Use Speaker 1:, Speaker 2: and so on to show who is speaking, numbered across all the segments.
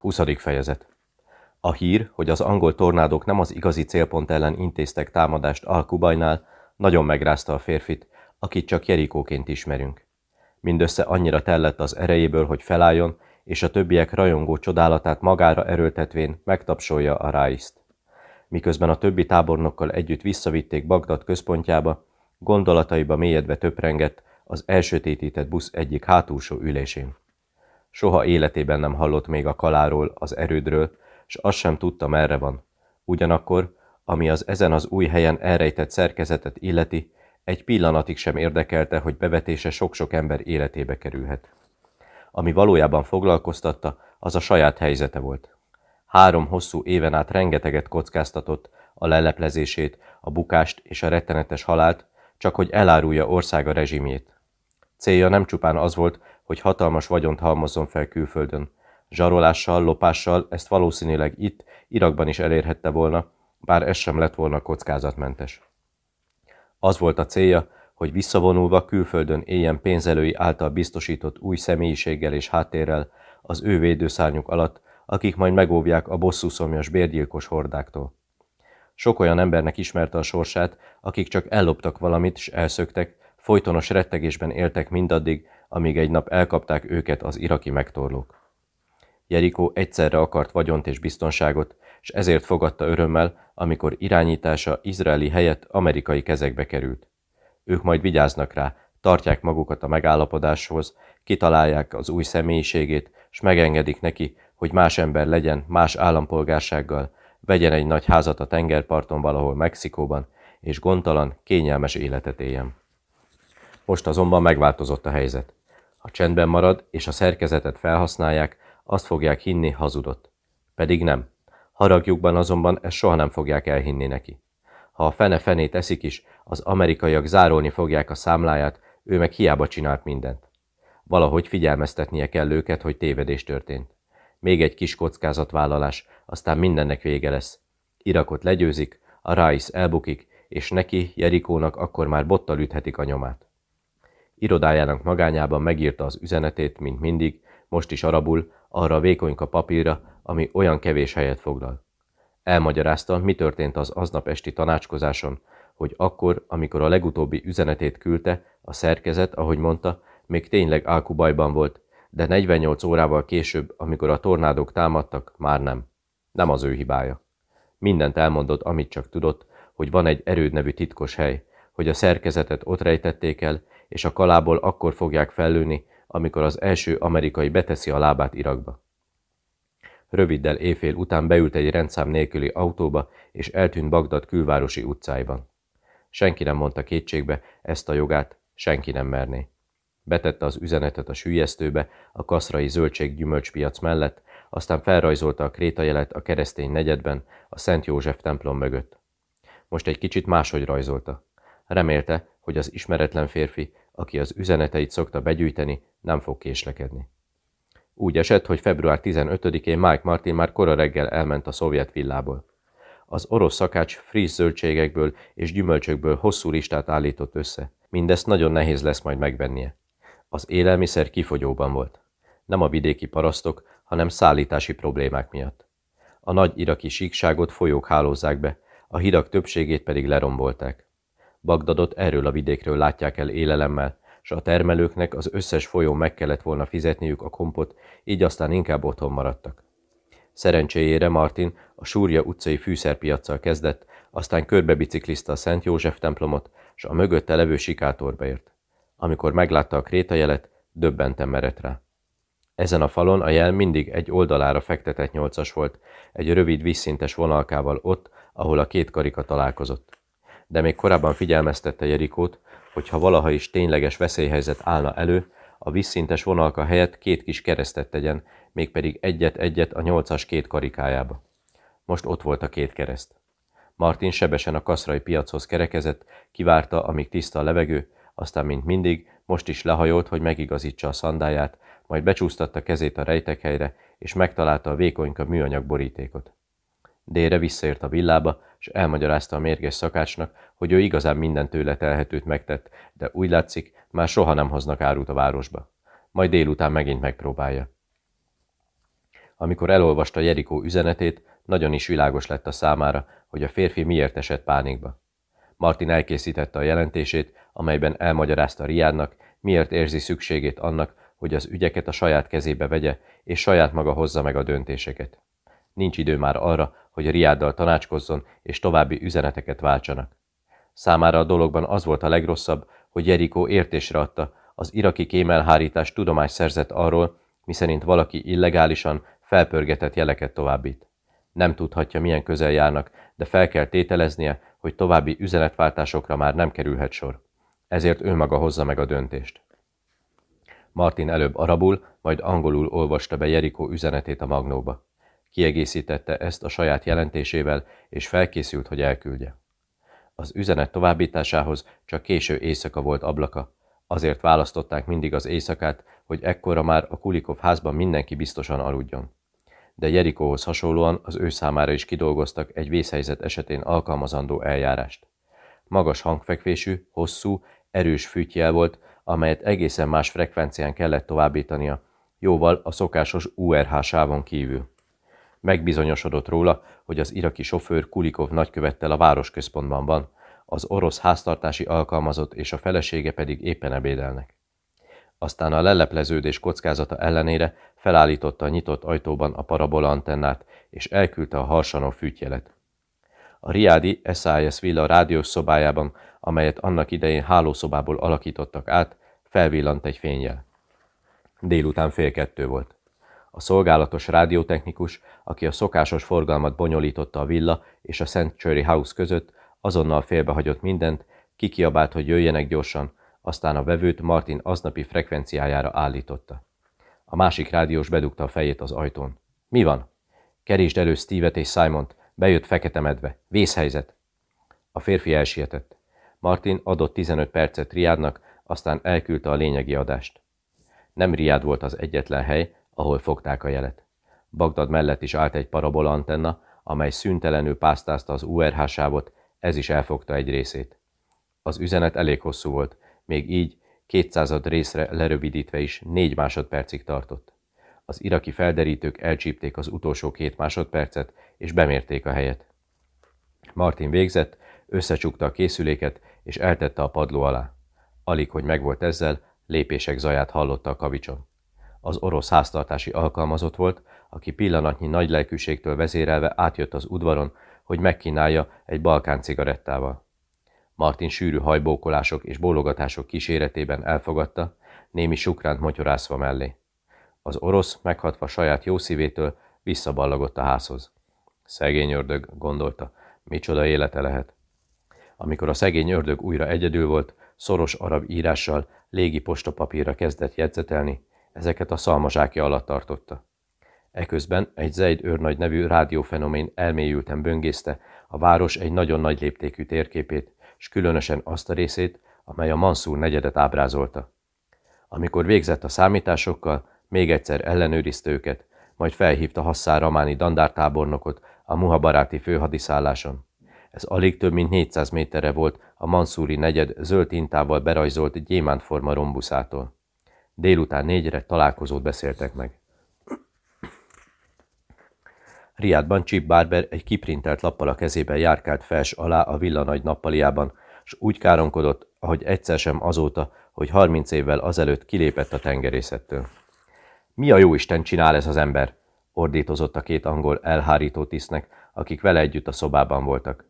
Speaker 1: 20. fejezet A hír, hogy az angol tornádok nem az igazi célpont ellen intéztek támadást Alkubajnál, nagyon megrázta a férfit, akit csak Jerikóként ismerünk. Mindössze annyira tellett az erejéből, hogy felálljon, és a többiek rajongó csodálatát magára erőltetvén megtapsolja a ráiszt. Miközben a többi tábornokkal együtt visszavitték Bagdad központjába, gondolataiba mélyedve töprengett az elsötétített busz egyik hátulsó ülésén. Soha életében nem hallott még a kaláról, az erődről, s azt sem tudta, merre van. Ugyanakkor, ami az ezen az új helyen elrejtett szerkezetet illeti, egy pillanatig sem érdekelte, hogy bevetése sok-sok ember életébe kerülhet. Ami valójában foglalkoztatta, az a saját helyzete volt. Három hosszú éven át rengeteget kockáztatott, a leleplezését, a bukást és a rettenetes halált, csak hogy elárulja országa rezsimjét. Célja nem csupán az volt, hogy hatalmas vagyont halmozzon fel külföldön. Zsarolással, lopással ezt valószínűleg itt, Irakban is elérhette volna, bár ez sem lett volna kockázatmentes. Az volt a célja, hogy visszavonulva külföldön éljen pénzelői által biztosított új személyiséggel és háttérrel az ő védőszárnyuk alatt, akik majd megóvják a bosszúszomjas bérgyilkos hordáktól. Sok olyan embernek ismerte a sorsát, akik csak elloptak valamit, s elszöktek, folytonos rettegésben éltek mindaddig, amíg egy nap elkapták őket az iraki megtorlók. Jerikó egyszerre akart vagyont és biztonságot, és ezért fogadta örömmel, amikor irányítása izraeli helyett amerikai kezekbe került. Ők majd vigyáznak rá, tartják magukat a megállapodáshoz, kitalálják az új személyiségét, és megengedik neki, hogy más ember legyen, más állampolgársággal, vegyen egy nagy házat a tengerparton valahol Mexikóban, és gondtalan, kényelmes életet éljen. Most azonban megváltozott a helyzet. Ha csendben marad és a szerkezetet felhasználják, azt fogják hinni, hazudott. Pedig nem. Haragjukban azonban ezt soha nem fogják elhinni neki. Ha a fene fenét eszik is, az amerikaiak zárolni fogják a számláját, ő meg hiába csinált mindent. Valahogy figyelmeztetnie kell őket, hogy tévedés történt. Még egy kis kockázatvállalás, aztán mindennek vége lesz. Irakot legyőzik, a Rais elbukik, és neki, Jerikónak akkor már bottal üthetik a nyomát. Irodájának magányában megírta az üzenetét, mint mindig, most is arabul, arra a vékonyka papírra, ami olyan kevés helyet foglal. Elmagyarázta, mi történt az aznap esti tanácskozáson, hogy akkor, amikor a legutóbbi üzenetét küldte, a szerkezet, ahogy mondta, még tényleg álkubajban volt, de 48 órával később, amikor a tornádok támadtak, már nem. Nem az ő hibája. Mindent elmondott, amit csak tudott, hogy van egy erőd nevű titkos hely, hogy a szerkezetet ott rejtették el, és a kalából akkor fogják fellőni, amikor az első amerikai beteszi a lábát Irakba. Röviddel éjfél után beült egy rendszám nélküli autóba, és eltűnt Bagdad külvárosi utcáiban. Senki nem mondta kétségbe ezt a jogát, senki nem merné. Betette az üzenetet a sűjesztőbe, a kaszrai zöldség gyümölcspiac mellett, aztán felrajzolta a krétajelet a keresztény negyedben, a Szent József templom mögött. Most egy kicsit máshogy rajzolta. Remélte, hogy az ismeretlen férfi, aki az üzeneteit szokta begyűjteni, nem fog késlekedni. Úgy esett, hogy február 15-én Mike Martin már kora reggel elment a szovjet villából. Az orosz szakács friss zöldségekből és gyümölcsökből hosszú listát állított össze. Mindezt nagyon nehéz lesz majd megvennie. Az élelmiszer kifogyóban volt. Nem a vidéki parasztok, hanem szállítási problémák miatt. A nagy iraki síkságot folyók hálózzák be, a hidak többségét pedig lerombolták. Bagdadot erről a vidékről látják el élelemmel, s a termelőknek az összes folyón meg kellett volna fizetniük a kompot, így aztán inkább otthon maradtak. Szerencséjére Martin a Súrja utcai fűszerpiacsal kezdett, aztán körbebiciklizte a Szent József templomot, s a mögötte levő sikátorba ért. Amikor meglátta a krétajelet, döbbenten merett rá. Ezen a falon a jel mindig egy oldalára fektetett nyolcas volt, egy rövid vízszintes vonalkával ott, ahol a két karika találkozott. De még korábban figyelmeztette Jerikót, hogy ha valaha is tényleges veszélyhelyzet állna elő, a vízszintes vonalka helyett két kis keresztet tegyen, mégpedig egyet-egyet a nyolcas két karikájába. Most ott volt a két kereszt. Martin sebesen a kaszrai piachoz kerekezett, kivárta, amíg tiszta a levegő, aztán, mint mindig, most is lehajolt, hogy megigazítsa a szandáját, majd becsúsztatta kezét a rejtekhelyre, és megtalálta a vékonyka műanyag borítékot. Délre visszaért a villába, és elmagyarázta a mérges szakácsnak, hogy ő igazán minden tőle telhetőt megtett, de úgy látszik, már soha nem hoznak árut a városba. Majd délután megint megpróbálja. Amikor elolvasta Jerikó üzenetét, nagyon is világos lett a számára, hogy a férfi miért esett pánikba. Martin elkészítette a jelentését, amelyben elmagyarázta Riádnak, miért érzi szükségét annak, hogy az ügyeket a saját kezébe vegye, és saját maga hozza meg a döntéseket. Nincs idő már arra, hogy Riáddal tanácskozzon, és további üzeneteket váltsanak. Számára a dologban az volt a legrosszabb, hogy Jerikó értésre adta, az iraki kémelhárítás tudomást szerzett arról, miszerint valaki illegálisan felpörgetett jeleket továbbít. Nem tudhatja, milyen közel járnak, de fel kell tételeznie, hogy további üzenetváltásokra már nem kerülhet sor. Ezért ő maga hozza meg a döntést. Martin előbb arabul, majd angolul olvasta be Jerikó üzenetét a magnóba. Kiegészítette ezt a saját jelentésével, és felkészült, hogy elküldje. Az üzenet továbbításához csak késő éjszaka volt ablaka, azért választották mindig az éjszakát, hogy ekkora már a Kulikov házban mindenki biztosan aludjon. De Jerikóhoz hasonlóan az ő számára is kidolgoztak egy vészhelyzet esetén alkalmazandó eljárást. Magas hangfekvésű, hosszú, erős fűtjel volt, amelyet egészen más frekvencián kellett továbbítania, jóval a szokásos URH sávon kívül. Megbizonyosodott róla, hogy az iraki sofőr Kulikov nagykövettel a városközpontban van, az orosz háztartási alkalmazott és a felesége pedig éppen ebédelnek. Aztán a lelepleződés kockázata ellenére felállította a nyitott ajtóban a parabola antennát, és elküldte a harsanó fűtjelet. A Riádi SIS Villa rádiós szobájában, amelyet annak idején hálószobából alakítottak át, felvillant egy fényjel. Délután fél kettő volt. A szolgálatos rádiótechnikus, aki a szokásos forgalmat bonyolította a villa és a Cherry House között, azonnal félbehagyott mindent, kikiabált, hogy jöjjenek gyorsan, aztán a vevőt Martin aznapi frekvenciájára állította. A másik rádiós bedugta a fejét az ajtón. Mi van? Kerítsd elő Steve-et és Simont, bejött fekete medve. Vészhelyzet. A férfi elsietett. Martin adott 15 percet Riádnak, aztán elküldte a lényegi adást. Nem Riád volt az egyetlen hely, ahol fogták a jelet. Bagdad mellett is állt egy parabola antenna, amely szüntelenül pásztázta az URH sávot, ez is elfogta egy részét. Az üzenet elég hosszú volt, még így 200 részre lerövidítve is négy másodpercig tartott. Az iraki felderítők elcsípték az utolsó két másodpercet, és bemérték a helyet. Martin végzett, összecsukta a készüléket, és eltette a padló alá. Alig, hogy megvolt ezzel, lépések zaját hallotta a kavicson. Az orosz háztartási alkalmazott volt, aki pillanatnyi nagy lelkűségtől vezérelve átjött az udvaron, hogy megkínálja egy balkán cigarettával. Martin sűrű hajbókolások és bólogatások kíséretében elfogadta, némi sukránt motyorászva mellé. Az orosz, meghatva saját jó szívétől, visszaballagott a házhoz. Szegény ördög, gondolta, micsoda élete lehet. Amikor a szegény ördög újra egyedül volt, szoros arab írással, légi postapapírra kezdett jegyzetelni, ezeket a szalmazsákja alatt tartotta. Eközben egy Zeid őrnagy nevű rádiófenomén elmélyülten böngészte a város egy nagyon nagy léptékű térképét, és különösen azt a részét, amely a Mansur negyedet ábrázolta. Amikor végzett a számításokkal, még egyszer ellenőrizte őket, majd felhívta Hasszár Ramáni dandártábornokot a Muhabaráti főhadiszálláson. Ez alig több mint 400 méterre volt a Mansúri negyed zöld tintával berajzolt gyémántforma rombuszától. Délután négyre találkozót beszéltek meg. Riádban Chip Barber egy kiprintelt lappal a kezében járkált fels alá a villa nagy nappaliában, s úgy káromkodott, ahogy egyszer sem azóta, hogy harminc évvel azelőtt kilépett a tengerészettől. Mi a jó Isten csinál ez az ember? ordítozott a két angol elhárító tisztnek, akik vele együtt a szobában voltak.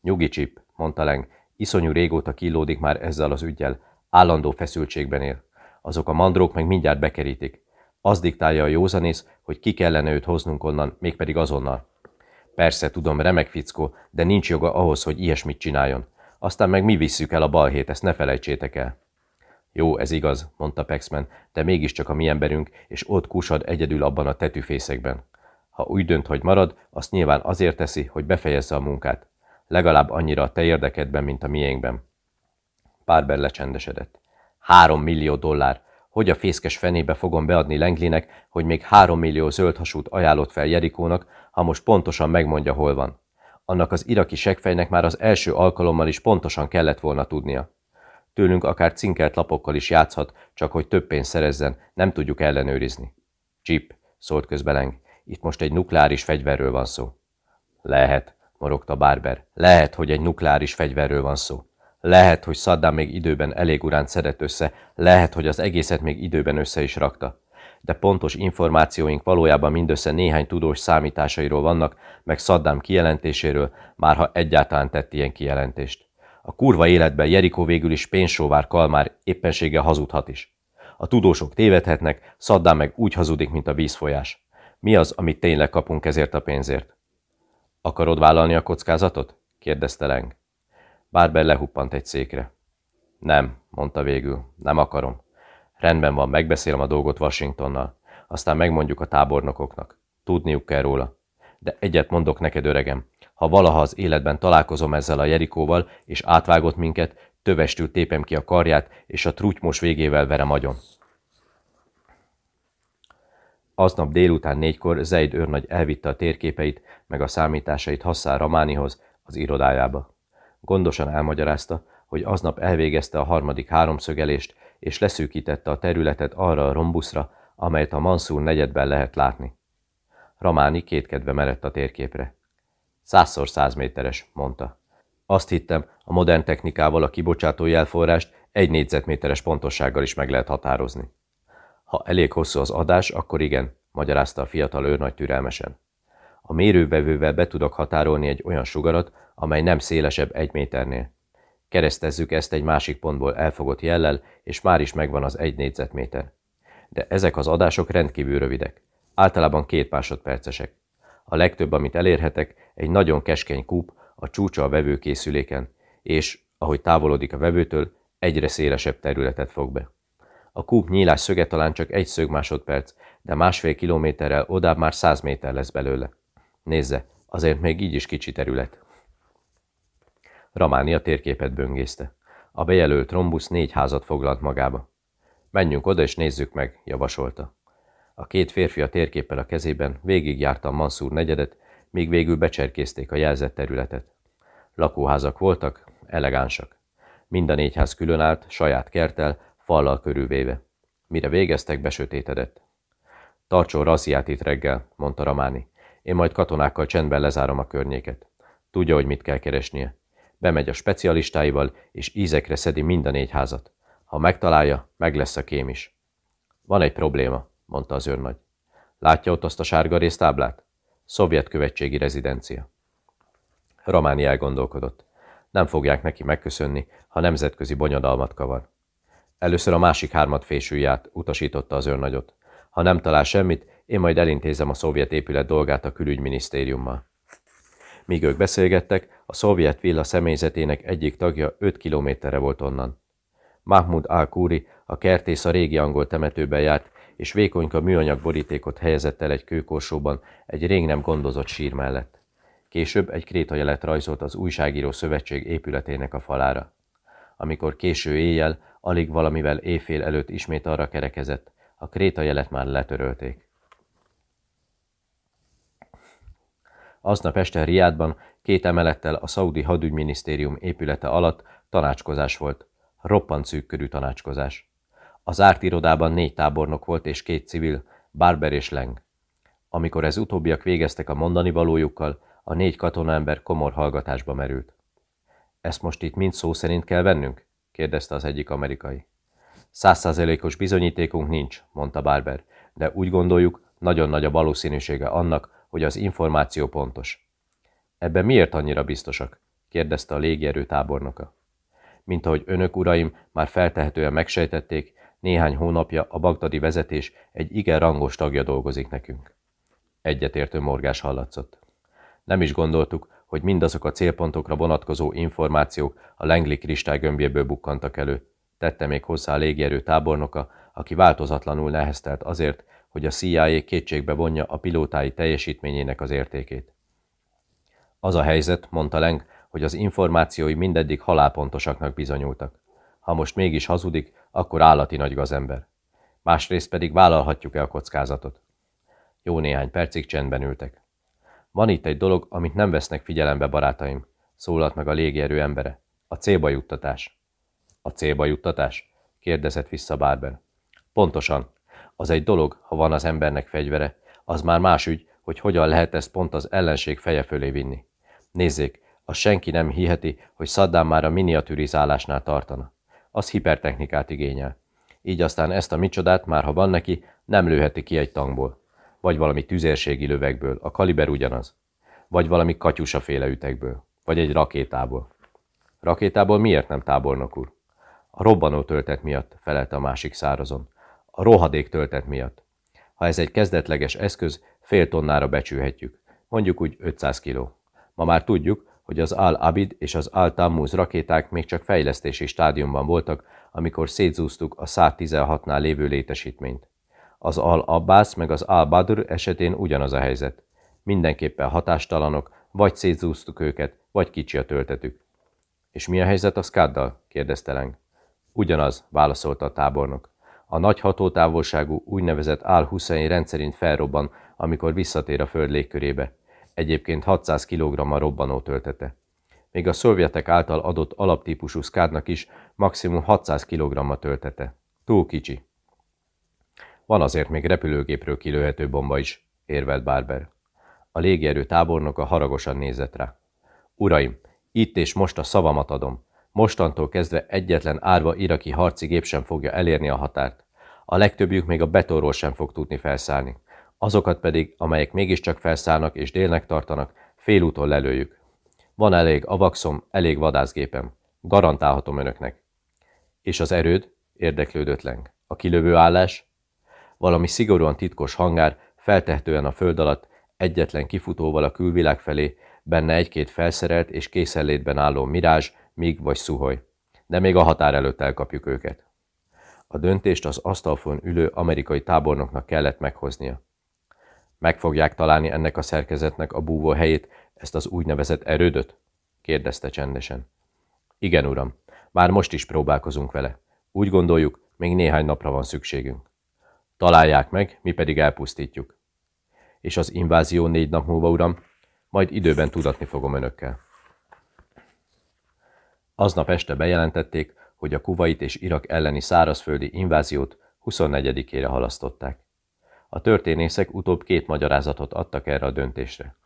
Speaker 1: Nyugi Chip, mondta Leng, iszonyú régóta kilódik már ezzel az ügyel, állandó feszültségben él. Azok a mandrók meg mindjárt bekerítik. Az diktálja a józanész, hogy ki kellene őt hoznunk onnan, mégpedig azonnal. Persze, tudom, remek fickó, de nincs joga ahhoz, hogy ilyesmit csináljon. Aztán meg mi visszük el a balhét, ezt ne felejtsétek el. Jó, ez igaz, mondta Pexman, de mégiscsak a mi emberünk, és ott kusad egyedül abban a tetűfészekben. Ha úgy dönt, hogy marad, azt nyilván azért teszi, hogy befejezze a munkát. Legalább annyira a te érdekedben, mint a miénkben. Párber lecsendesedett. Három millió dollár. Hogy a fészkes fenébe fogom beadni Lenglinek, hogy még három millió zöldhasút ajánlott fel Jerikónak, ha most pontosan megmondja, hol van. Annak az iraki segfejnek már az első alkalommal is pontosan kellett volna tudnia. Tőlünk akár cinkelt lapokkal is játszhat, csak hogy több pénzt szerezzen, nem tudjuk ellenőrizni. Chip, szólt közbe Leng. itt most egy nukleáris fegyverről van szó. Lehet, morogta Barber. Lehet, hogy egy nukleáris fegyverről van szó. Lehet, hogy Saddam még időben elég uránt szedett össze, lehet, hogy az egészet még időben össze is rakta. De pontos információink valójában mindössze néhány tudós számításairól vannak, meg Saddam kijelentéséről, már ha egyáltalán tett ilyen kijelentést. A kurva életben Jerikó végül is pénzsóvár kalmár éppenséggel hazudhat is. A tudósok tévedhetnek, Saddam meg úgy hazudik, mint a vízfolyás. Mi az, amit tényleg kapunk ezért a pénzért? Akarod vállalni a kockázatot? kérdezte Leng. Barber lehuppant egy székre. Nem, mondta végül, nem akarom. Rendben van, megbeszélem a dolgot Washingtonnal. Aztán megmondjuk a tábornokoknak. Tudniuk kell róla. De egyet mondok neked, öregem. Ha valaha az életben találkozom ezzel a Jerikóval, és átvágott minket, tövestül tépem ki a karját, és a trutymos végével verem agyon. Aznap délután négykor Zeid őrnagy elvitte a térképeit, meg a számításait Hasszán Ramánihoz, az irodájába. Gondosan elmagyarázta, hogy aznap elvégezte a harmadik háromszögelést, és leszűkítette a területet arra a rombuszra, amelyet a Mansur negyedben lehet látni. Ramáni kétkedve merett a térképre. Százszor száz méteres, mondta. Azt hittem, a modern technikával a kibocsátó jelforrást egy négyzetméteres pontossággal is meg lehet határozni. Ha elég hosszú az adás, akkor igen, magyarázta a fiatal őrnagy türelmesen. A mérővevővel be tudok határolni egy olyan sugarat, amely nem szélesebb egy méternél. Keresztezzük ezt egy másik pontból elfogott jellel, és már is megvan az egy négyzetméter. De ezek az adások rendkívül rövidek. Általában két másodpercesek. A legtöbb, amit elérhetek, egy nagyon keskeny kúp, a csúcsa a vevőkészüléken, és, ahogy távolodik a vevőtől, egyre szélesebb területet fog be. A kúp nyílás szöge talán csak egy szög másodperc, de másfél kilométerrel odább már száz méter lesz belőle. Nézze, azért még így is kicsi terület. Ramánia térképet böngészte. A bejelölt rombusz négy házat foglalt magába. Menjünk oda és nézzük meg, javasolta. A két férfi a térképpel a kezében végigjárta a Mansur negyedet, míg végül becserkézték a jelzett területet. Lakóházak voltak, elegánsak. Mind a négy ház külön állt, saját kertel, fallal körülvéve. Mire végeztek, besötétedett. Tartson raziát itt reggel, mondta Ramáni. Én majd katonákkal csendben lezárom a környéket. Tudja, hogy mit kell keresnie. Bemegy a specialistáival, és ízekre szedi mind a négy házat. Ha megtalálja, meg lesz a kém is. Van egy probléma, mondta az őrnagy. Látja ott azt a sárga résztáblát? Szovjet követségi rezidencia. Románi elgondolkodott. Nem fogják neki megköszönni, ha nemzetközi bonyodalmat kavar. Először a másik hármat fésülját, utasította az őrnagyot. Ha nem talál semmit, én majd elintézem a szovjet épület dolgát a külügyminisztériummal. Míg ők beszélgettek, a szovjet villa személyzetének egyik tagja 5 kilométerre volt onnan. Mahmud al-Kuri, a kertész a régi angol temetőben járt, és vékonyka műanyag borítékot helyezett el egy kőkorsóban egy rég nem gondozott sír mellett. Később egy krétajelet rajzolt az újságíró szövetség épületének a falára. Amikor késő éjjel, alig valamivel éjfél előtt ismét arra kerekezett, a krétajelet már letörölték. Aznap este Riádban két emelettel a szaudi hadügyminisztérium épülete alatt tanácskozás volt. Roppant szűk körű tanácskozás. Az árt irodában négy tábornok volt és két civil, Barber és Leng. Amikor ez utóbbiak végeztek a mondani valójukkal, a négy katonaember komor hallgatásba merült. Ezt most itt mind szó szerint kell vennünk? kérdezte az egyik amerikai. Százszázalékos bizonyítékunk nincs, mondta Barber, de úgy gondoljuk, nagyon nagy a valószínűsége annak, hogy az információ pontos. Ebben miért annyira biztosak? kérdezte a légierő tábornoka. Mint ahogy önök, uraim, már feltehetően megsejtették, néhány hónapja a bagdadi vezetés egy igen rangos tagja dolgozik nekünk. Egyetértő morgás hallatszott. Nem is gondoltuk, hogy mindazok a célpontokra vonatkozó információk a Langley kristálygömbjéből bukkantak elő, tette még hozzá a légierő tábornoka, aki változatlanul neheztelt azért, hogy a CIA kétségbe vonja a pilótái teljesítményének az értékét. Az a helyzet, mondta Leng, hogy az információi mindeddig halálpontosaknak bizonyultak. Ha most mégis hazudik, akkor állati nagy gazember. Másrészt pedig vállalhatjuk-e a kockázatot? Jó néhány percig csendben ültek. Van itt egy dolog, amit nem vesznek figyelembe, barátaim, szólalt meg a légierő embere. A célba juttatás. A célba juttatás? kérdezett vissza Barber. Pontosan. Az egy dolog, ha van az embernek fegyvere, az már más ügy, hogy hogyan lehet ezt pont az ellenség feje fölé vinni. Nézzék, a senki nem hiheti, hogy Saddam már a miniaturizálásnál tartana. Az hipertechnikát igényel. Így aztán ezt a micsodát, már ha van neki, nem lőheti ki egy tankból. Vagy valami tüzérségi lövekből, a kaliber ugyanaz. Vagy valami katyusaféle ütegből. Vagy egy rakétából. Rakétából miért nem tábornok úr? A robbanó töltet miatt, felelte a másik szárazon. A rohadék töltet miatt. Ha ez egy kezdetleges eszköz, fél tonnára becsülhetjük. Mondjuk úgy 500 kiló. Ma már tudjuk, hogy az Al-Abid és az Al-Tammuz rakéták még csak fejlesztési stádiumban voltak, amikor szétzúztuk a 116-nál lévő létesítményt. Az Al-Abbas meg az Al-Badr esetén ugyanaz a helyzet. Mindenképpen hatástalanok, vagy szétzúztuk őket, vagy kicsi a töltetük. És mi a helyzet a Skaddal? kérdezte Leng. Ugyanaz, válaszolta a tábornok. A nagy hatótávolságú úgynevezett Al-Hussein rendszerint felrobban, amikor visszatér a föld légkörébe. Egyébként 600 kg a robbanó töltete. Még a szovjetek által adott alaptípusú szkádnak is maximum 600 kg töltete. Túl kicsi. Van azért még repülőgépről kilőhető bomba is, érvelt Barber. A légierő tábornoka haragosan nézett rá. Uraim, itt és most a szavamat adom. Mostantól kezdve egyetlen árva iraki harci gép sem fogja elérni a határt. A legtöbbjük még a betonról sem fog tudni felszállni. Azokat pedig, amelyek mégiscsak felszállnak és délnek tartanak, félúton lelőjük. Van elég avaxom, elég vadászgépem. Garantálhatom önöknek. És az erőd? Érdeklődött Leng. A kilövő állás? Valami szigorúan titkos hangár, feltehetően a föld alatt, egyetlen kifutóval a külvilág felé, benne egy-két felszerelt és készenlétben álló mirázs, míg vagy szuhoj. De még a határ előtt elkapjuk őket. A döntést az asztalfon ülő amerikai tábornoknak kellett meghoznia. Meg fogják találni ennek a szerkezetnek a búvó helyét, ezt az úgynevezett erődöt? kérdezte csendesen. Igen, uram, már most is próbálkozunk vele. Úgy gondoljuk, még néhány napra van szükségünk. Találják meg, mi pedig elpusztítjuk. És az invázió négy nap múlva, uram, majd időben tudatni fogom önökkel. Aznap este bejelentették, hogy a Kuwait és Irak elleni szárazföldi inváziót 24-ére halasztották. A történészek utóbb két magyarázatot adtak erre a döntésre.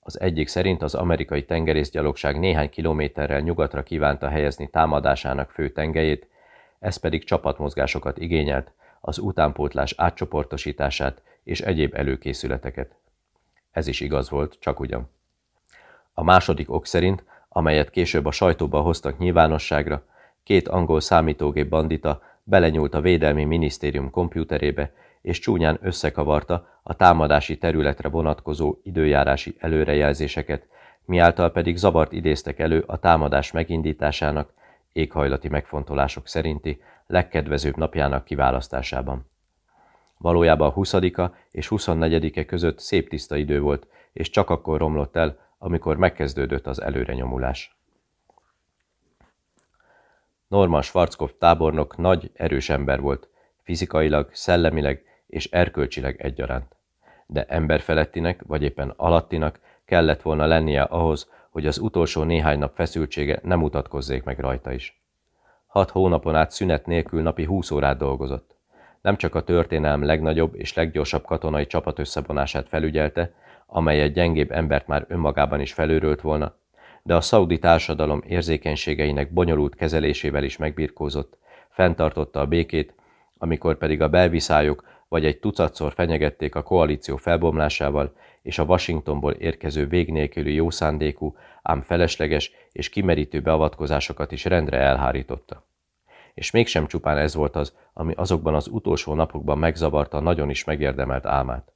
Speaker 1: Az egyik szerint az amerikai tengerészgyalogság néhány kilométerrel nyugatra kívánta helyezni támadásának fő tengelyét, ez pedig csapatmozgásokat igényelt, az utánpótlás átcsoportosítását és egyéb előkészületeket. Ez is igaz volt, csak ugyan. A második ok szerint, amelyet később a sajtóba hoztak nyilvánosságra, két angol számítógép bandita belenyúlt a Védelmi Minisztérium kompjúterébe, és csúnyán összekavarta a támadási területre vonatkozó időjárási előrejelzéseket, miáltal pedig zavart idéztek elő a támadás megindításának, éghajlati megfontolások szerinti legkedvezőbb napjának kiválasztásában. Valójában a 20 és 24-e között szép tiszta idő volt, és csak akkor romlott el, amikor megkezdődött az előrenyomulás. Norman Schwarzkopf tábornok nagy, erős ember volt, fizikailag, szellemileg és erkölcsileg egyaránt. De emberfelettinek, vagy éppen alattinak kellett volna lennie ahhoz, hogy az utolsó néhány nap feszültsége nem mutatkozzék meg rajta is. Hat hónapon át szünet nélkül napi húsz órát dolgozott. Nem csak a történelem legnagyobb és leggyorsabb katonai csapat összevonását felügyelte, amely egy gyengébb embert már önmagában is felőrölt volna, de a szaudi társadalom érzékenységeinek bonyolult kezelésével is megbirkózott, fenntartotta a békét, amikor pedig a belviszályok vagy egy tucatszor fenyegették a koalíció felbomlásával, és a Washingtonból érkező végnélküli jószándékú, ám felesleges és kimerítő beavatkozásokat is rendre elhárította. És mégsem csupán ez volt az, ami azokban az utolsó napokban megzavarta nagyon is megérdemelt álmát.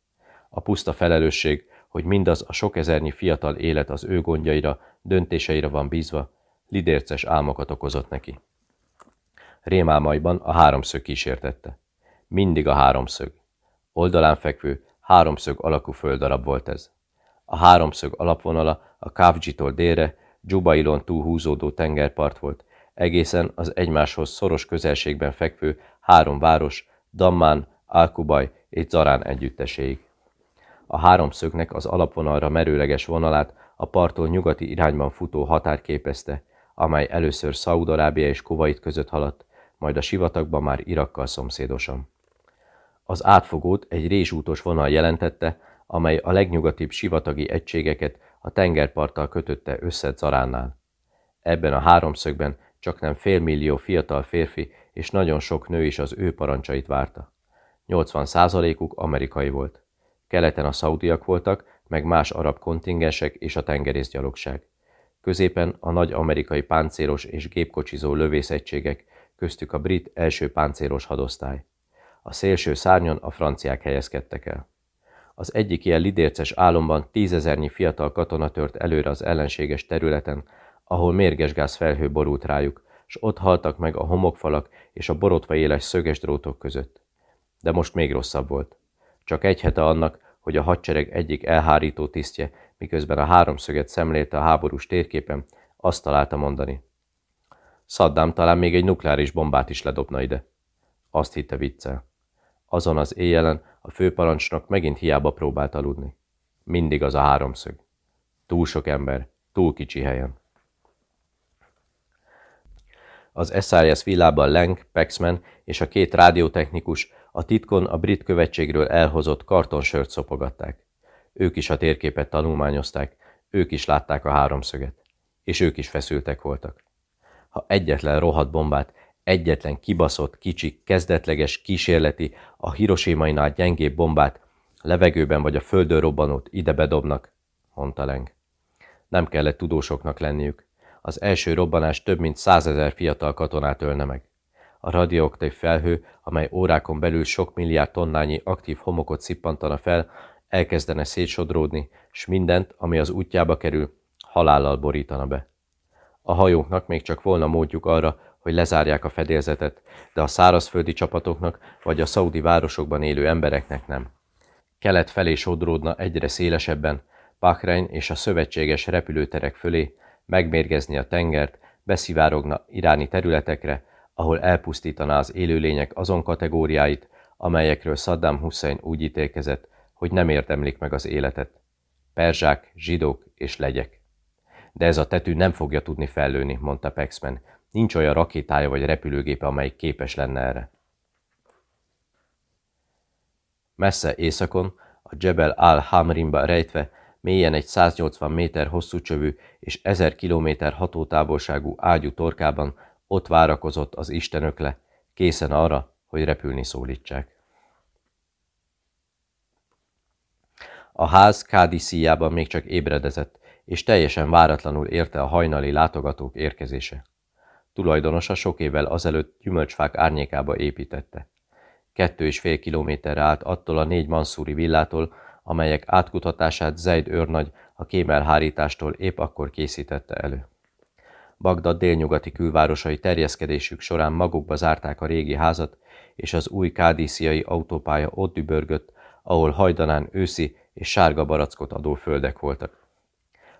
Speaker 1: A puszta felelősség, hogy mindaz a sok ezernyi fiatal élet az ő gondjaira, döntéseire van bízva, lidérces álmokat okozott neki. Rémálmaiban a háromszög kísértette. Mindig a háromszög. Oldalán fekvő, háromszög alakú földdarab volt ez. A háromszög alapvonala a Kávdzsitól délre, Dzsubailon túlhúzódó tengerpart volt, egészen az egymáshoz szoros közelségben fekvő három város, Dammán, Alkubaj és Zarán együtteséig. A háromszögnek az alapvonalra merőleges vonalát a parttól nyugati irányban futó határ képezte, amely először Szaudarábia és Kuwait között haladt, majd a sivatagban már Irakkal szomszédosan. Az átfogót egy rézsútos vonal jelentette, amely a legnyugatibb sivatagi egységeket a tengerparttal kötötte össze Zaránnál. Ebben a háromszögben csak nem félmillió fiatal férfi és nagyon sok nő is az ő parancsait várta. 80 százalékuk amerikai volt. Keleten a szaudiak voltak, meg más arab kontingensek és a tengerészgyalogság. Középen a nagy amerikai páncélos és gépkocsizó lövészegységek, köztük a brit első páncélos hadosztály. A szélső szárnyon a franciák helyezkedtek el. Az egyik ilyen lidérces álomban tízezernyi fiatal katona tört előre az ellenséges területen, ahol mérges gáz felhő borult rájuk, s ott haltak meg a homokfalak és a borotva éles szöges drótok között. De most még rosszabb volt. Csak egy hete annak, hogy a hadsereg egyik elhárító tisztje, miközben a háromszöget szemlélte a háborús térképen, azt találta mondani. Saddam talán még egy nukleáris bombát is ledobna ide. Azt hitte viccel. Azon az éjjelen a főparancsnok megint hiába próbált aludni. Mindig az a háromszög. Túl sok ember, túl kicsi helyen. Az SIS villában Lenk, Paxman és a két rádiótechnikus a titkon a brit követségről elhozott kartonsört szopogatták. Ők is a térképet tanulmányozták, ők is látták a háromszöget. És ők is feszültek voltak. Ha egyetlen rohadt bombát, egyetlen kibaszott, kicsi, kezdetleges, kísérleti, a Hiroshima-nál gyengébb bombát levegőben vagy a földön robbanót ide bedobnak, mondta Leng. Nem kellett tudósoknak lenniük. Az első robbanás több mint százezer fiatal katonát ölne meg. A radioaktív felhő, amely órákon belül sok milliárd tonnányi aktív homokot szippantana fel, elkezdene szétsodródni, s mindent, ami az útjába kerül, halállal borítana be. A hajóknak még csak volna módjuk arra, hogy lezárják a fedélzetet, de a szárazföldi csapatoknak vagy a szaudi városokban élő embereknek nem. Kelet felé sodródna egyre szélesebben, Bahrein és a szövetséges repülőterek fölé, megmérgezni a tengert, beszivárogna iráni területekre, ahol elpusztítaná az élőlények azon kategóriáit, amelyekről Saddam Hussein úgy ítélkezett, hogy nem érdemlik meg az életet. Perzsák, zsidók és legyek. De ez a tetű nem fogja tudni fellőni, mondta Paxman. Nincs olyan rakétája vagy repülőgépe, amely képes lenne erre. Messze északon, a Jebel al-Hamrimba rejtve, mélyen egy 180 méter hosszú csövű és 1000 kilométer hatótávolságú ágyú torkában ott várakozott az istenökle, készen arra, hogy repülni szólítsák. A ház Kádisziában még csak ébredezett, és teljesen váratlanul érte a hajnali látogatók érkezése. Tulajdonosa sok évvel azelőtt gyümölcsfák árnyékába építette. Kettő és fél kilométerre állt attól a négy manszúri villától, amelyek átkutatását Zeid őrnagy a kémelhárítástól épp akkor készítette elő. Bagdad délnyugati külvárosai terjeszkedésük során magukba zárták a régi házat, és az új kádísziai autópálya ott dübörgött, ahol hajdanán őszi és sárga barackot adó földek voltak.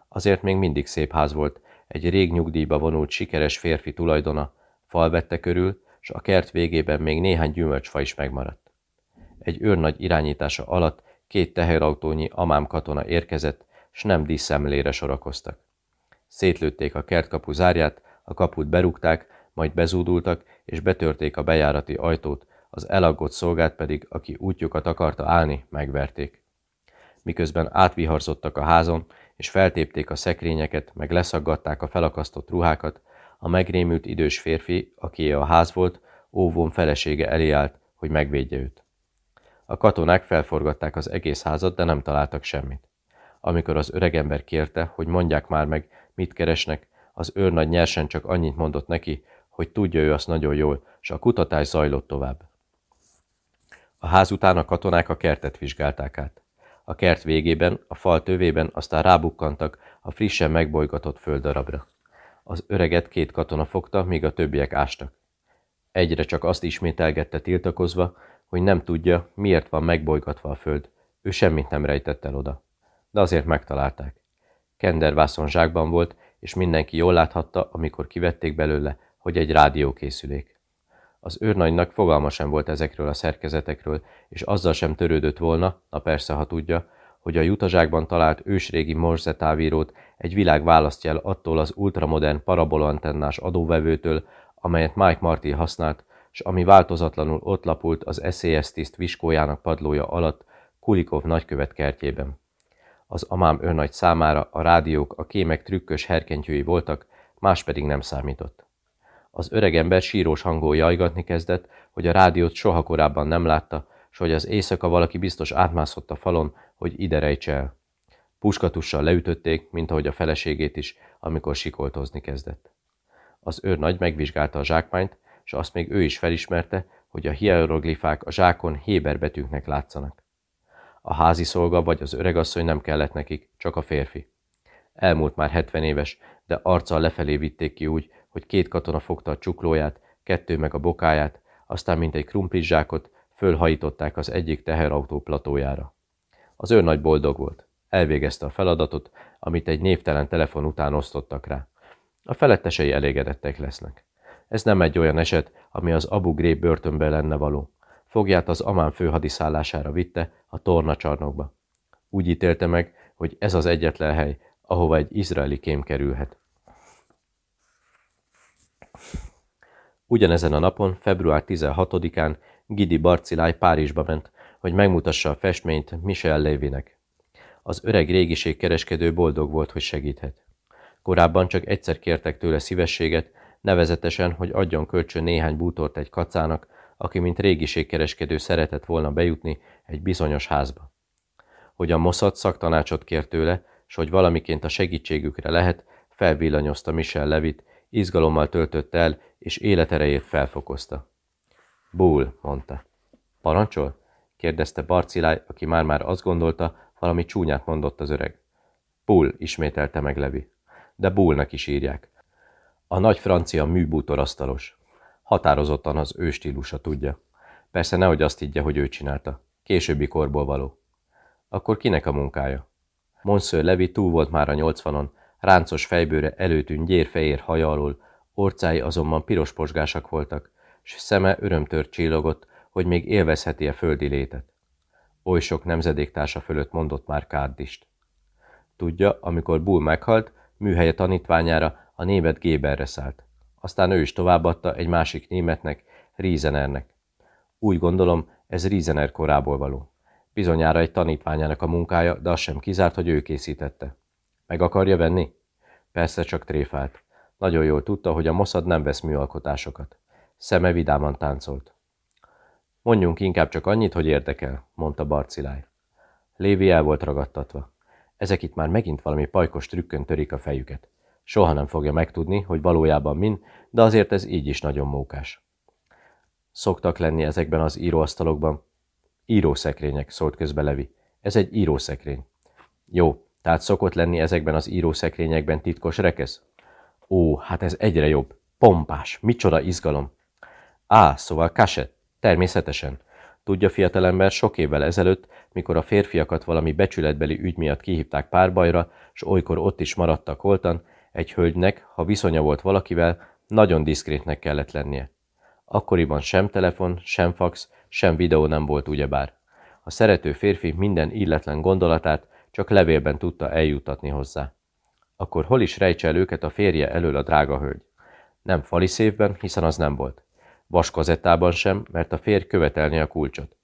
Speaker 1: Azért még mindig szép ház volt, egy rég nyugdíjba vonult sikeres férfi tulajdona, fal vette körül, s a kert végében még néhány gyümölcsfa is megmaradt. Egy őrnagy irányítása alatt két teherautónyi amám katona érkezett, s nem díszemlére sorakoztak. Szétlőtték a kertkapu zárját, a kaput berúgták, majd bezúdultak, és betörték a bejárati ajtót, az elaggott szolgát pedig, aki útjukat akarta állni, megverték. Miközben átviharzottak a házon, és feltépték a szekrényeket, meg leszaggatták a felakasztott ruhákat, a megrémült idős férfi, aki a ház volt, óvón felesége elé állt, hogy megvédje őt. A katonák felforgatták az egész házat, de nem találtak semmit. Amikor az öregember kérte, hogy mondják már meg, mit keresnek, az őrnagy nyersen csak annyit mondott neki, hogy tudja ő azt nagyon jól, és a kutatás zajlott tovább. A ház után a katonák a kertet vizsgálták át. A kert végében, a fal tövében aztán rábukkantak a frissen megbolygatott földdarabra. Az öreget két katona fogta, míg a többiek ástak. Egyre csak azt ismételgette tiltakozva, hogy nem tudja, miért van megbolygatva a föld. Ő semmit nem rejtett el oda. De azért megtalálták. Kendervászon zsákban volt, és mindenki jól láthatta, amikor kivették belőle, hogy egy rádiókészülék. Az őrnagynak fogalma sem volt ezekről a szerkezetekről, és azzal sem törődött volna, na persze, ha tudja, hogy a jutazsákban talált ősrégi Morse távírót egy világ választja el attól az ultramodern parabolantennás adóvevőtől, amelyet Mike Marty használt, s ami változatlanul ott lapult az SES tiszt viskójának padlója alatt, Kulikov nagykövet kertjében. Az amám őrnagy számára a rádiók a kémek trükkös herkentyűi voltak, más pedig nem számított. Az öregember sírós hangon jajgatni kezdett, hogy a rádiót soha korábban nem látta, s hogy az éjszaka valaki biztos átmászott a falon, hogy ide rejtse el. Puskatussal leütötték, mint ahogy a feleségét is, amikor sikoltozni kezdett. Az őrnagy megvizsgálta a zsákmányt, és azt még ő is felismerte, hogy a hieroglifák a zsákon héber betűknek látszanak. A házi szolga vagy az öregasszony nem kellett nekik, csak a férfi. Elmúlt már 70 éves, de arccal lefelé vitték ki úgy, hogy két katona fogta a csuklóját, kettő meg a bokáját, aztán mint egy krumplizsákot fölhajították az egyik teherautó platójára. Az őrnagy boldog volt. Elvégezte a feladatot, amit egy névtelen telefon után osztottak rá. A felettesei elégedettek lesznek. Ez nem egy olyan eset, ami az Abu Ghraib börtönbe lenne való. Fogját az Amán főhadiszállására vitte, a tornacsarnokba. Úgy ítélte meg, hogy ez az egyetlen hely, ahova egy izraeli kém kerülhet. Ugyanezen a napon, február 16-án Gidi Barciláj Párizsba ment, hogy megmutassa a festményt Michel Lévinek. Az öreg régiség kereskedő boldog volt, hogy segíthet. Korábban csak egyszer kértek tőle szívességet, nevezetesen, hogy adjon kölcsön néhány bútort egy kacának, aki mint régiségkereskedő szeretett volna bejutni egy bizonyos házba. Hogy a Mossad szaktanácsot kért tőle, s hogy valamiként a segítségükre lehet, felvillanyozta Michel Levit, izgalommal töltött el, és életerejét felfokozta. Bull, mondta. Parancsol? kérdezte Barciláj, aki már-már azt gondolta, valami csúnyát mondott az öreg. Bull, ismételte meg Levi. De Bullnak is írják. A nagy francia műbútorasztalos. Határozottan az ő stílusa tudja. Persze nehogy azt higgye, hogy ő csinálta. Későbbi korból való. Akkor kinek a munkája? Monsieur Levi túl volt már a nyolcvanon, ráncos fejbőre előtűn gyérfehér haja alól, orcái azonban piros posgásak voltak, s szeme örömtört csillogott, hogy még élvezheti a földi létet. Oly sok nemzedéktársa fölött mondott már kárdist. Tudja, amikor Bull meghalt, műhelye tanítványára a német Géberre szállt. Aztán ő is továbbadta egy másik németnek, Riesenernek. Úgy gondolom, ez Riesener korából való. Bizonyára egy tanítványának a munkája, de az sem kizárt, hogy ő készítette. Meg akarja venni? Persze csak tréfált. Nagyon jól tudta, hogy a Mossad nem vesz műalkotásokat. Szeme vidáman táncolt. Mondjunk inkább csak annyit, hogy érdekel, mondta Barciláj. Lévi el volt ragadtatva. Ezek itt már megint valami pajkos trükkön törik a fejüket. Soha nem fogja megtudni, hogy valójában min, de azért ez így is nagyon mókás. Szoktak lenni ezekben az íróasztalokban. Írószekrények, szólt közbe Levi. Ez egy írószekrény. Jó, tehát szokott lenni ezekben az írószekrényekben titkos rekesz? Ó, hát ez egyre jobb. Pompás, micsoda izgalom. Á, szóval kaset. Természetesen. Tudja fiatalember, sok évvel ezelőtt, mikor a férfiakat valami becsületbeli ügy miatt kihívták párbajra, s olykor ott is maradtak holtan, egy hölgynek, ha viszonya volt valakivel, nagyon diszkrétnek kellett lennie. Akkoriban sem telefon, sem fax, sem videó nem volt ugyebár. A szerető férfi minden illetlen gondolatát csak levélben tudta eljutatni hozzá. Akkor hol is rejtse el őket a férje elől a drága hölgy? Nem fali szévben, hiszen az nem volt. Vaskazettában sem, mert a férj követelni a kulcsot.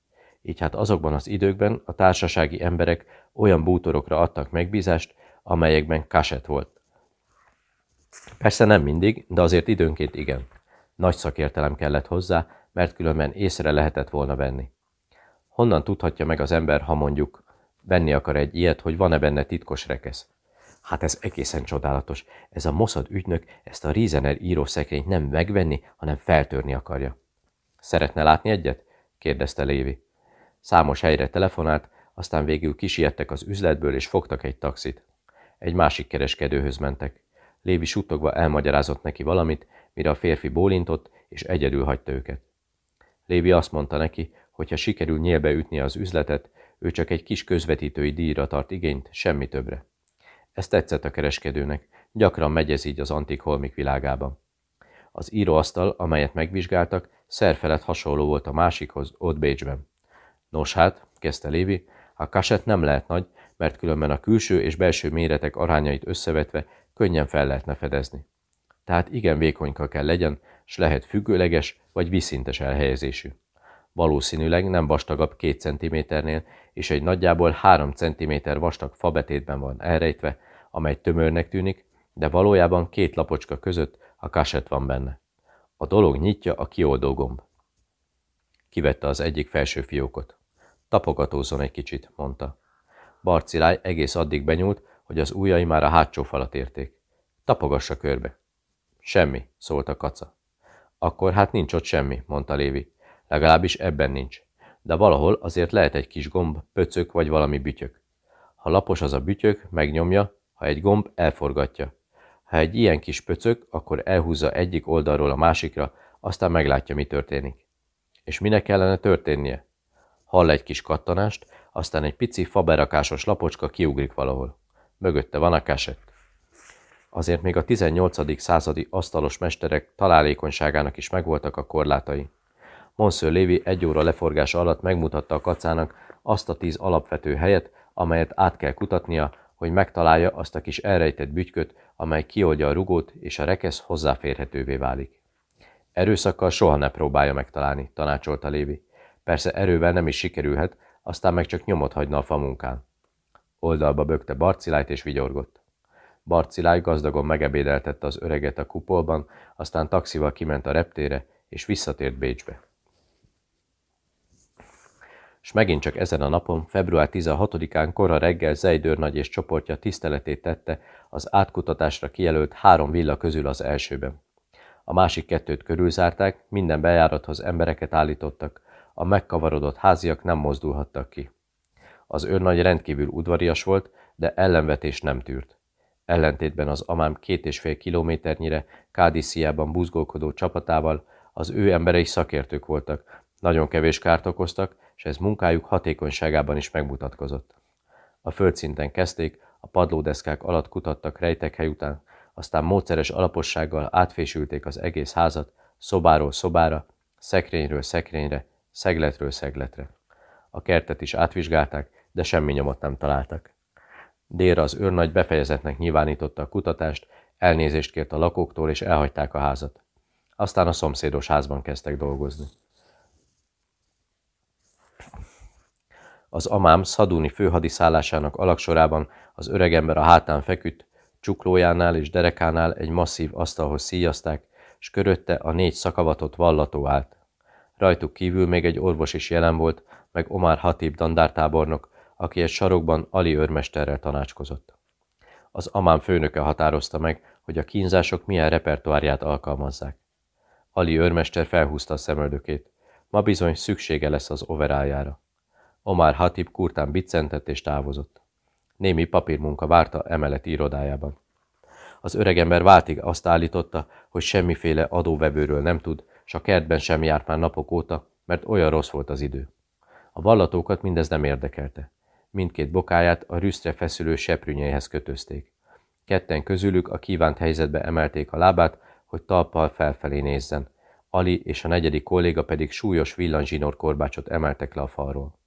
Speaker 1: Így hát azokban az időkben a társasági emberek olyan bútorokra adtak megbízást, amelyekben kaset volt. Persze nem mindig, de azért időnként igen. Nagy szakértelem kellett hozzá, mert különben észre lehetett volna venni. Honnan tudhatja meg az ember, ha mondjuk venni akar egy ilyet, hogy van-e benne titkos rekesz? Hát ez egészen csodálatos. Ez a Mossad ügynök ezt a Riesener írószekrényt nem megvenni, hanem feltörni akarja. Szeretne látni egyet? kérdezte Lévi. Számos helyre telefonált, aztán végül kisiettek az üzletből és fogtak egy taxit. Egy másik kereskedőhöz mentek. Lévi suttogva elmagyarázott neki valamit, mire a férfi bólintott, és egyedül hagyta őket. Lévi azt mondta neki, hogy ha sikerül nyílbe ütnie az üzletet, ő csak egy kis közvetítői díjra tart igényt, semmi többre. Ez tetszett a kereskedőnek, gyakran megy ez így az antik holmik világában. Az íróasztal, amelyet megvizsgáltak, szerfelett hasonló volt a másikhoz, ott Bécsben. Nos hát, kezdte Lévi, a kaset nem lehet nagy, mert különben a külső és belső méretek arányait összevetve könnyen fel lehetne fedezni. Tehát igen vékonyka kell legyen, s lehet függőleges vagy vízszintes elhelyezésű. Valószínűleg nem vastagabb két centiméternél, és egy nagyjából három centiméter vastag fabetétben van elrejtve, amely tömörnek tűnik, de valójában két lapocska között a kaset van benne. A dolog nyitja a kioldó gomb. Kivette az egyik felső fiókot. Tapogatózzon egy kicsit, mondta. Barciláj egész addig benyúlt, hogy az ujjai már a hátsó falat érték. Tapogassa körbe. Semmi, szólt a kaca. Akkor hát nincs ott semmi, mondta Lévi. Legalábbis ebben nincs. De valahol azért lehet egy kis gomb, pöcök vagy valami bütyök. Ha lapos az a bütyök, megnyomja, ha egy gomb, elforgatja. Ha egy ilyen kis pöcök, akkor elhúzza egyik oldalról a másikra, aztán meglátja, mi történik. És minek kellene történnie? Hall egy kis kattanást, aztán egy pici faberakásos lapocska kiugrik valahol. Mögötte van a kasett. Azért még a 18. századi asztalos mesterek találékonyságának is megvoltak a korlátai. Monsieur Lévi egy óra leforgása alatt megmutatta a kacának azt a tíz alapvető helyet, amelyet át kell kutatnia, hogy megtalálja azt a kis elrejtett bütyköt, amely kioldja a rugót, és a rekesz hozzáférhetővé válik. Erőszakkal soha ne próbálja megtalálni, tanácsolta Lévi. Persze erővel nem is sikerülhet, aztán meg csak nyomot hagyna a famunkán. Oldalba bökte Barcilájt és vigyorgott. Barciláj gazdagon megebédeltette az öreget a kupolban, aztán taxival kiment a reptére, és visszatért Bécsbe. És megint csak ezen a napon, február 16-án kora reggel Zeidőr nagy és csoportja tiszteletét tette az átkutatásra kijelölt három villa közül az elsőben. A másik kettőt körülzárták, minden bejárathoz embereket állítottak, a megkavarodott háziak nem mozdulhattak ki. Az őrnagy rendkívül udvarias volt, de ellenvetés nem tűrt. Ellentétben az amám két és fél kilométernyire Kádisziában buzgolkodó csapatával az ő emberei szakértők voltak, nagyon kevés kárt okoztak, és ez munkájuk hatékonyságában is megmutatkozott. A földszinten kezdték, a padlódeszkák alatt kutattak rejtekhely után, aztán módszeres alapossággal átfésülték az egész házat, szobáról szobára, szekrényről szekrényre, szegletről szegletre. A kertet is átvizsgálták, de semmi nyomot nem találtak. Délre az őrnagy befejezetnek nyilvánította a kutatást, elnézést kért a lakóktól, és elhagyták a házat. Aztán a szomszédos házban kezdtek dolgozni. Az amám Szadúni főhadiszállásának alaksorában az öregember a hátán feküdt, csuklójánál és derekánál egy masszív asztalhoz szíjazták, s körötte a négy szakavatott vallató állt. Rajtuk kívül még egy orvos is jelen volt, meg Omar Hatib dandártábornok, aki egy sarokban Ali őrmesterrel tanácskozott. Az amám főnöke határozta meg, hogy a kínzások milyen repertoárját alkalmazzák. Ali őrmester felhúzta a szemöldökét. Ma bizony szüksége lesz az overájára. Omar Hatib kurtán biccentett és távozott. Némi papírmunka várta emelet irodájában. Az öregember váltig azt állította, hogy semmiféle adóvevőről nem tud, s a kertben sem járt már napok óta, mert olyan rossz volt az idő. A vallatókat mindez nem érdekelte. Mindkét bokáját a rüsztre feszülő seprűnyeihez kötözték. Ketten közülük a kívánt helyzetbe emelték a lábát, hogy talppal felfelé nézzen. Ali és a negyedik kolléga pedig súlyos villanzsinór korbácsot emeltek le a falról.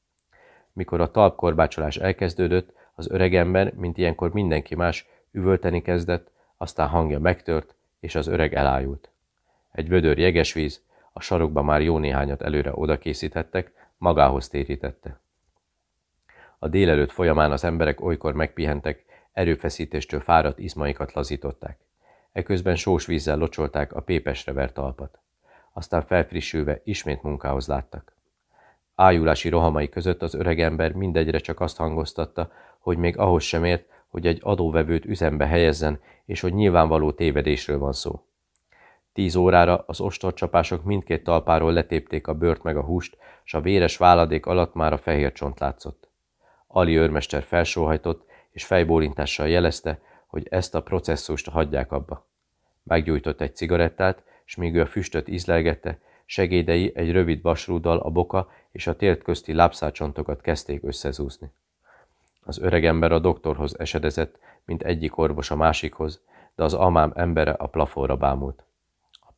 Speaker 1: Mikor a talpkorbácsolás elkezdődött, az öregember, mint ilyenkor mindenki más, üvölteni kezdett, aztán hangja megtört, és az öreg elájult. Egy vödör jegesvíz, a sarokba már jó néhányat előre odakészítettek, magához térítette. A délelőtt folyamán az emberek olykor megpihentek, erőfeszítéstől fáradt izmaikat lazították. Eközben sós vízzel locsolták a pépesre vert talpat. Aztán felfrissülve ismét munkához láttak. Ájulási rohamai között az öregember mindegyre csak azt hangoztatta, hogy még ahhoz sem ért, hogy egy adóvevőt üzembe helyezzen, és hogy nyilvánvaló tévedésről van szó. Tíz órára az ostorcsapások mindkét talpáról letépték a bőrt meg a húst, s a véres váladék alatt már a fehér csont látszott. Ali őrmester felsóhajtott, és fejbólintással jelezte, hogy ezt a processzust hagyják abba. Meggyújtott egy cigarettát, s míg ő a füstöt ízlelgette, segédei egy rövid vasrúddal a boka és a tért közti lábszácsontokat kezdték összezúzni. Az öregember a doktorhoz esedezett, mint egyik orvos a másikhoz, de az amám embere a plafonra bámult.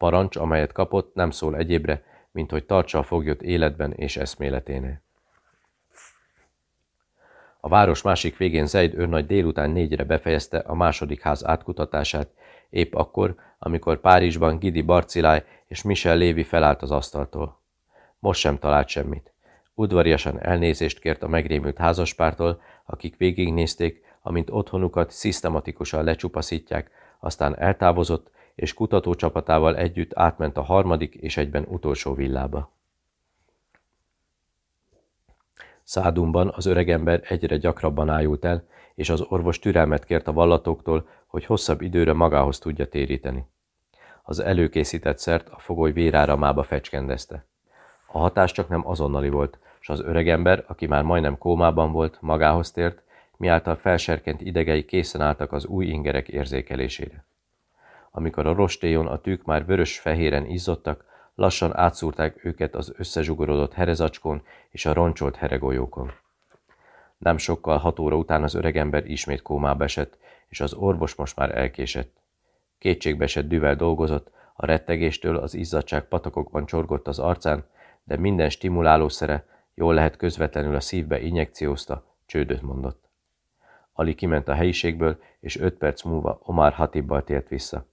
Speaker 1: Parancs, amelyet kapott, nem szól egyébre, mint hogy tartsa a foglyot életben és eszméleténél. A város másik végén Zeid őrnagy délután négyre befejezte a második ház átkutatását, épp akkor, amikor Párizsban Gidi Barciláj és Michel Lévi felállt az asztaltól. Most sem talált semmit. Udvariasan elnézést kért a megrémült házaspártól, akik végignézték, amint otthonukat szisztematikusan lecsupaszítják, aztán eltávozott, és kutatócsapatával együtt átment a harmadik és egyben utolsó villába. Szádumban az öregember egyre gyakrabban ájult el, és az orvos türelmet kért a vallatóktól, hogy hosszabb időre magához tudja téríteni. Az előkészített szert a fogoly véráramába fecskendezte. A hatás csak nem azonnali volt, és az öregember, aki már majdnem kómában volt, magához tért, miáltal felserkent idegei készen álltak az új ingerek érzékelésére. Amikor a rostéjon a tűk már vörös-fehéren izzottak, lassan átszúrták őket az összezsugorodott herezacskón és a roncsolt heregolyókon. Nem sokkal hat óra után az öregember ismét kómába esett, és az orvos most már elkésett. Kétségbeesett düvel dolgozott, a rettegéstől az izzadság patakokban csorgott az arcán, de minden stimulálószere, jól lehet közvetlenül a szívbe injekciózta, csődöt mondott. Ali kiment a helyiségből, és öt perc múlva Omar Hatibbal tért vissza.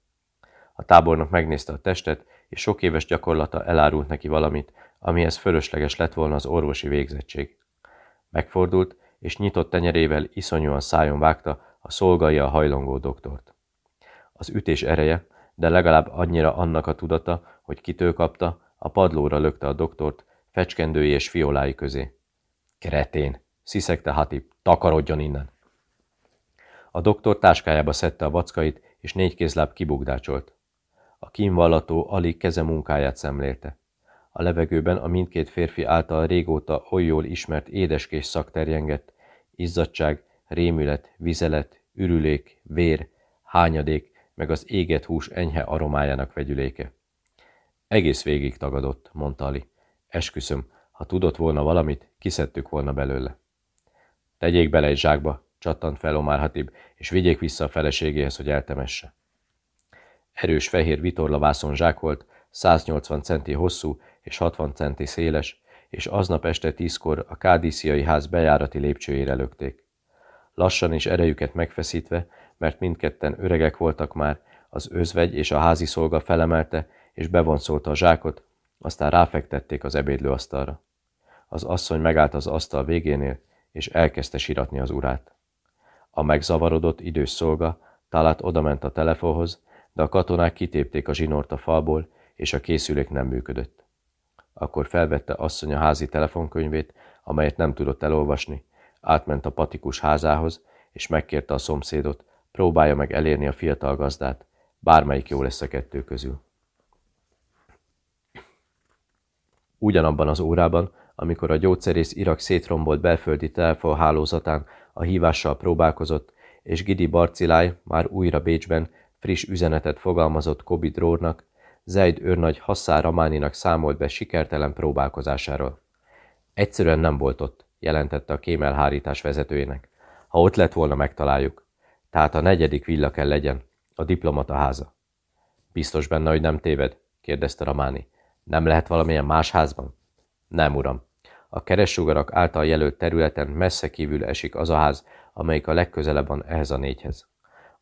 Speaker 1: A tábornok megnézte a testet, és sok éves gyakorlata elárult neki valamit, amihez fölösleges lett volna az orvosi végzettség. Megfordult, és nyitott tenyerével iszonyúan szájon vágta a szolgai a hajlongó doktort. Az ütés ereje, de legalább annyira annak a tudata, hogy kitől kapta, a padlóra lökte a doktort, fecskendői és fiolái közé. Kretén, sziszegte Hatip, takarodjon innen! A doktor táskájába szedte a vackait, és négy kézláb kibugdácsolt. A kínvallató alig keze munkáját szemlélte. A levegőben a mindkét férfi által régóta oly jól ismert édeskés szak terjengett, izzadság, rémület, vizelet, ürülék, vér, hányadék, meg az éget hús enyhe aromájának vegyüléke. Egész végig tagadott, mondta Ali. Esküszöm, ha tudott volna valamit, kiszedtük volna belőle. Tegyék bele egy zsákba, csattant fel Omar Hatib, és vigyék vissza a feleségéhez, hogy eltemesse. Erős fehér vitorlavászon zsák volt, 180 centi hosszú és 60 centi széles, és aznap este tízkor a kádísziai ház bejárati lépcsőjére lökték. Lassan és erejüket megfeszítve, mert mindketten öregek voltak már, az özvegy és a házi szolga felemelte, és bevonszolta a zsákot, aztán ráfektették az ebédlőasztalra. Az asszony megállt az asztal végénél, és elkezdte siratni az urát. A megzavarodott idős szolga talát odament a telefonhoz, de a katonák kitépték a zsinort a falból, és a készülék nem működött. Akkor felvette asszony a házi telefonkönyvét, amelyet nem tudott elolvasni, átment a patikus házához, és megkérte a szomszédot, próbálja meg elérni a fiatal gazdát, bármelyik jó lesz a kettő közül. Ugyanabban az órában, amikor a gyógyszerész Irak szétrombolt belföldi telefonhálózatán a hívással próbálkozott, és Gidi Barciláj már újra Bécsben friss üzenetet fogalmazott Kobi Drórnak, Zaid őrnagy Hassá Ramáninak számolt be sikertelen próbálkozásáról. Egyszerűen nem volt ott, jelentette a kémelhárítás vezetőjének. Ha ott lett volna, megtaláljuk. Tehát a negyedik villa kell legyen, a diplomata háza. Biztos benne, hogy nem téved? kérdezte Ramáni. Nem lehet valamilyen más házban? Nem, uram. A keressugarak által jelölt területen messze kívül esik az a ház, amelyik a legközelebb van ehhez a négyhez.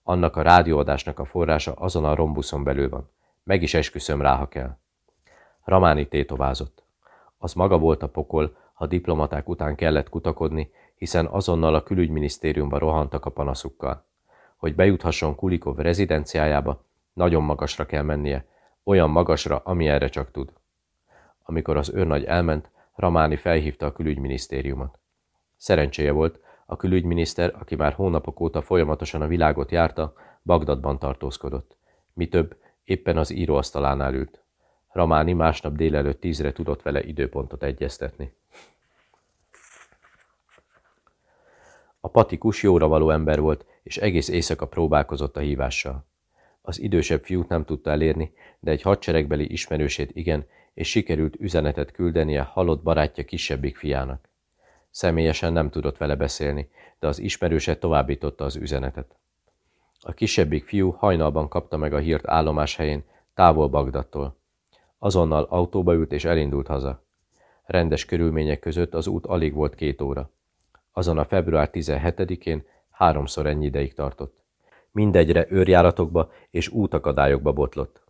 Speaker 1: Annak a rádióadásnak a forrása azon a rombuszon belül van. Meg is esküszöm rá, ha kell. Ramáni tétovázott. Az maga volt a pokol, ha diplomaták után kellett kutakodni, hiszen azonnal a külügyminisztériumba rohantak a panaszukkal. Hogy bejuthasson Kulikov rezidenciájába, nagyon magasra kell mennie, olyan magasra, ami erre csak tud. Amikor az őrnagy elment, Ramáni felhívta a külügyminisztériumot. Szerencséje volt, a külügyminiszter, aki már hónapok óta folyamatosan a világot járta, Bagdadban tartózkodott. Mi több, éppen az íróasztalánál ült. Ramáni másnap délelőtt tízre tudott vele időpontot egyeztetni. A patikus jóra való ember volt, és egész éjszaka próbálkozott a hívással. Az idősebb fiút nem tudta elérni, de egy hadseregbeli ismerősét igen, és sikerült üzenetet küldenie halott barátja kisebbik fiának. Személyesen nem tudott vele beszélni, de az ismerőse továbbította az üzenetet. A kisebbik fiú hajnalban kapta meg a hírt állomás helyén, távol Bagdattól. Azonnal autóba ült és elindult haza. Rendes körülmények között az út alig volt két óra. Azon a február 17-én háromszor ennyi ideig tartott. Mindegyre őrjáratokba és útakadályokba botlott.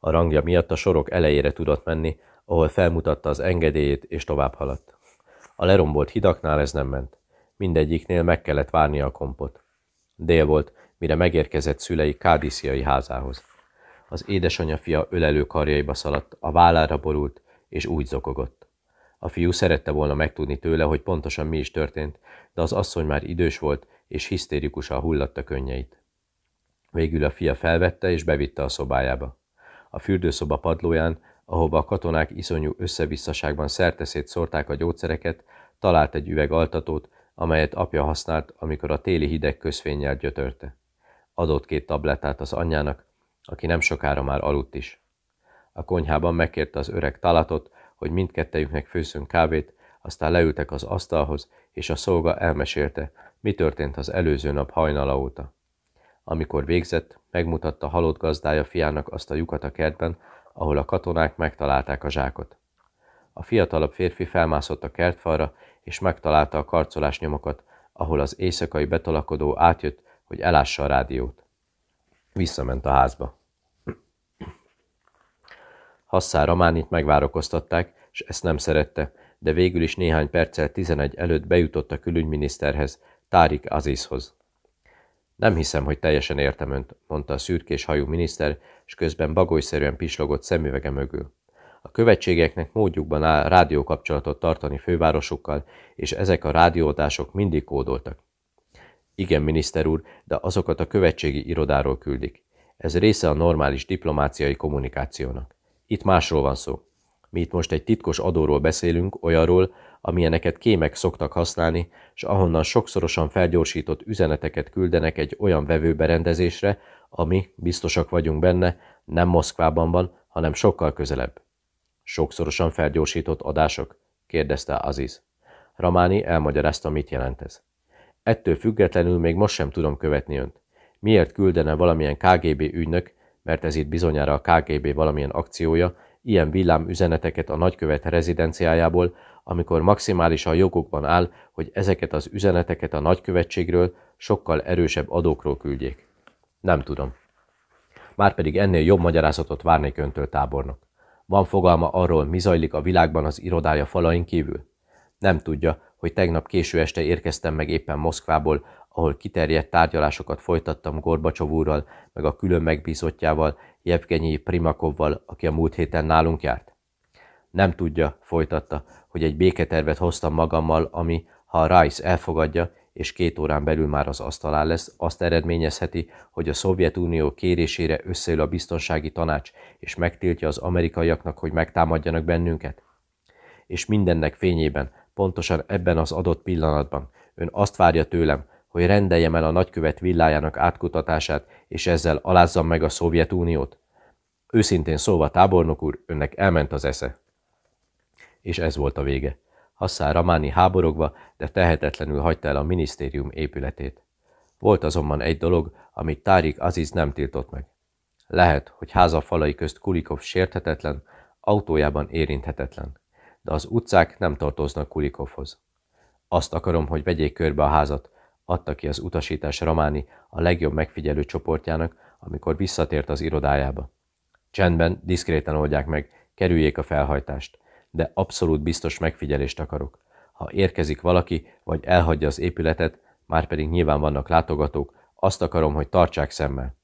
Speaker 1: A rangja miatt a sorok elejére tudott menni, ahol felmutatta az engedélyét és tovább haladt. A lerombolt hidaknál ez nem ment. Mindegyiknél meg kellett várnia a kompot. Dél volt, mire megérkezett szülei Kádisziai házához. Az édesanyja fia ölelő karjaiba szaladt, a vállára borult, és úgy zokogott. A fiú szerette volna megtudni tőle, hogy pontosan mi is történt, de az asszony már idős volt, és hisztérikusan hullatta könnyeit. Végül a fia felvette és bevitte a szobájába. A fürdőszoba padlóján, ahova a katonák iszonyú összevisszaságban szerteszét szórták a gyógyszereket, talált egy üveg altatót, amelyet apja használt, amikor a téli hideg közfénnyel gyötörte. Adott két tablettát az anyjának, aki nem sokára már aludt is. A konyhában megkérte az öreg talatot, hogy mindkettejüknek főszünk kávét, aztán leültek az asztalhoz, és a szolga elmesélte, mi történt az előző nap hajnala óta. Amikor végzett, megmutatta halott gazdája fiának azt a lyukat a kertben, ahol a katonák megtalálták a zsákot. A fiatalabb férfi felmászott a kertfalra, és megtalálta a karcolás nyomokat, ahol az éjszakai betolakodó átjött, hogy elássa a rádiót. Visszament a házba. Hasszá Ramánit megvárakoztatták, és ezt nem szerette, de végül is néhány perccel 11 előtt bejutott a külügyminiszterhez, Tárik Azizhoz. Nem hiszem, hogy teljesen értem önt, mondta a szürkés hajú miniszter, és közben bagolyszerűen pislogott szemüvege mögül. A követségeknek módjukban áll rádiókapcsolatot tartani fővárosukkal, és ezek a rádióadások mindig kódoltak. Igen, miniszter úr, de azokat a követségi irodáról küldik. Ez része a normális diplomáciai kommunikációnak. Itt másról van szó. Mi itt most egy titkos adóról beszélünk, olyanról, amilyeneket kémek szoktak használni, és ahonnan sokszorosan felgyorsított üzeneteket küldenek egy olyan vevőberendezésre, ami, biztosak vagyunk benne, nem Moszkvában van, hanem sokkal közelebb. Sokszorosan felgyorsított adások? kérdezte Aziz. Ramáni elmagyarázta, mit jelent ez. Ettől függetlenül még most sem tudom követni önt. Miért küldene valamilyen KGB ügynök, mert ez itt bizonyára a KGB valamilyen akciója, ilyen villám üzeneteket a nagykövet rezidenciájából, amikor maximálisan jogokban áll, hogy ezeket az üzeneteket a nagykövetségről sokkal erősebb adókról küldjék. Nem tudom. Márpedig ennél jobb magyarázatot várnék öntől, tábornok. Van fogalma arról, mi zajlik a világban az irodája falain kívül? Nem tudja, hogy tegnap késő este érkeztem meg éppen Moszkvából, ahol kiterjedt tárgyalásokat folytattam Gorbacsov úrral, meg a külön megbízottjával, Jevgenyi Primakovval, aki a múlt héten nálunk járt? Nem tudja, folytatta, hogy egy béketervet hoztam magammal, ami, ha a Rice elfogadja, és két órán belül már az asztalán lesz, azt eredményezheti, hogy a Szovjetunió kérésére összeül a biztonsági tanács, és megtiltja az amerikaiaknak, hogy megtámadjanak bennünket? És mindennek fényében, pontosan ebben az adott pillanatban, ön azt várja tőlem, hogy rendeljem el a nagykövet villájának átkutatását, és ezzel alázzam meg a Szovjetuniót? Őszintén szólva, tábornok úr, önnek elment az esze. És ez volt a vége. Hasszár Ramáni háborogva, de tehetetlenül hagyta el a minisztérium épületét. Volt azonban egy dolog, amit Tárik Aziz nem tiltott meg. Lehet, hogy háza falai közt Kulikov sérthetetlen, autójában érinthetetlen, de az utcák nem tartoznak Kulikovhoz. Azt akarom, hogy vegyék körbe a házat, adta ki az utasítás Ramáni a legjobb megfigyelő csoportjának, amikor visszatért az irodájába. Csendben, diszkréten oldják meg, kerüljék a felhajtást de abszolút biztos megfigyelést akarok. Ha érkezik valaki, vagy elhagyja az épületet, már pedig nyilván vannak látogatók, azt akarom, hogy tartsák szemmel.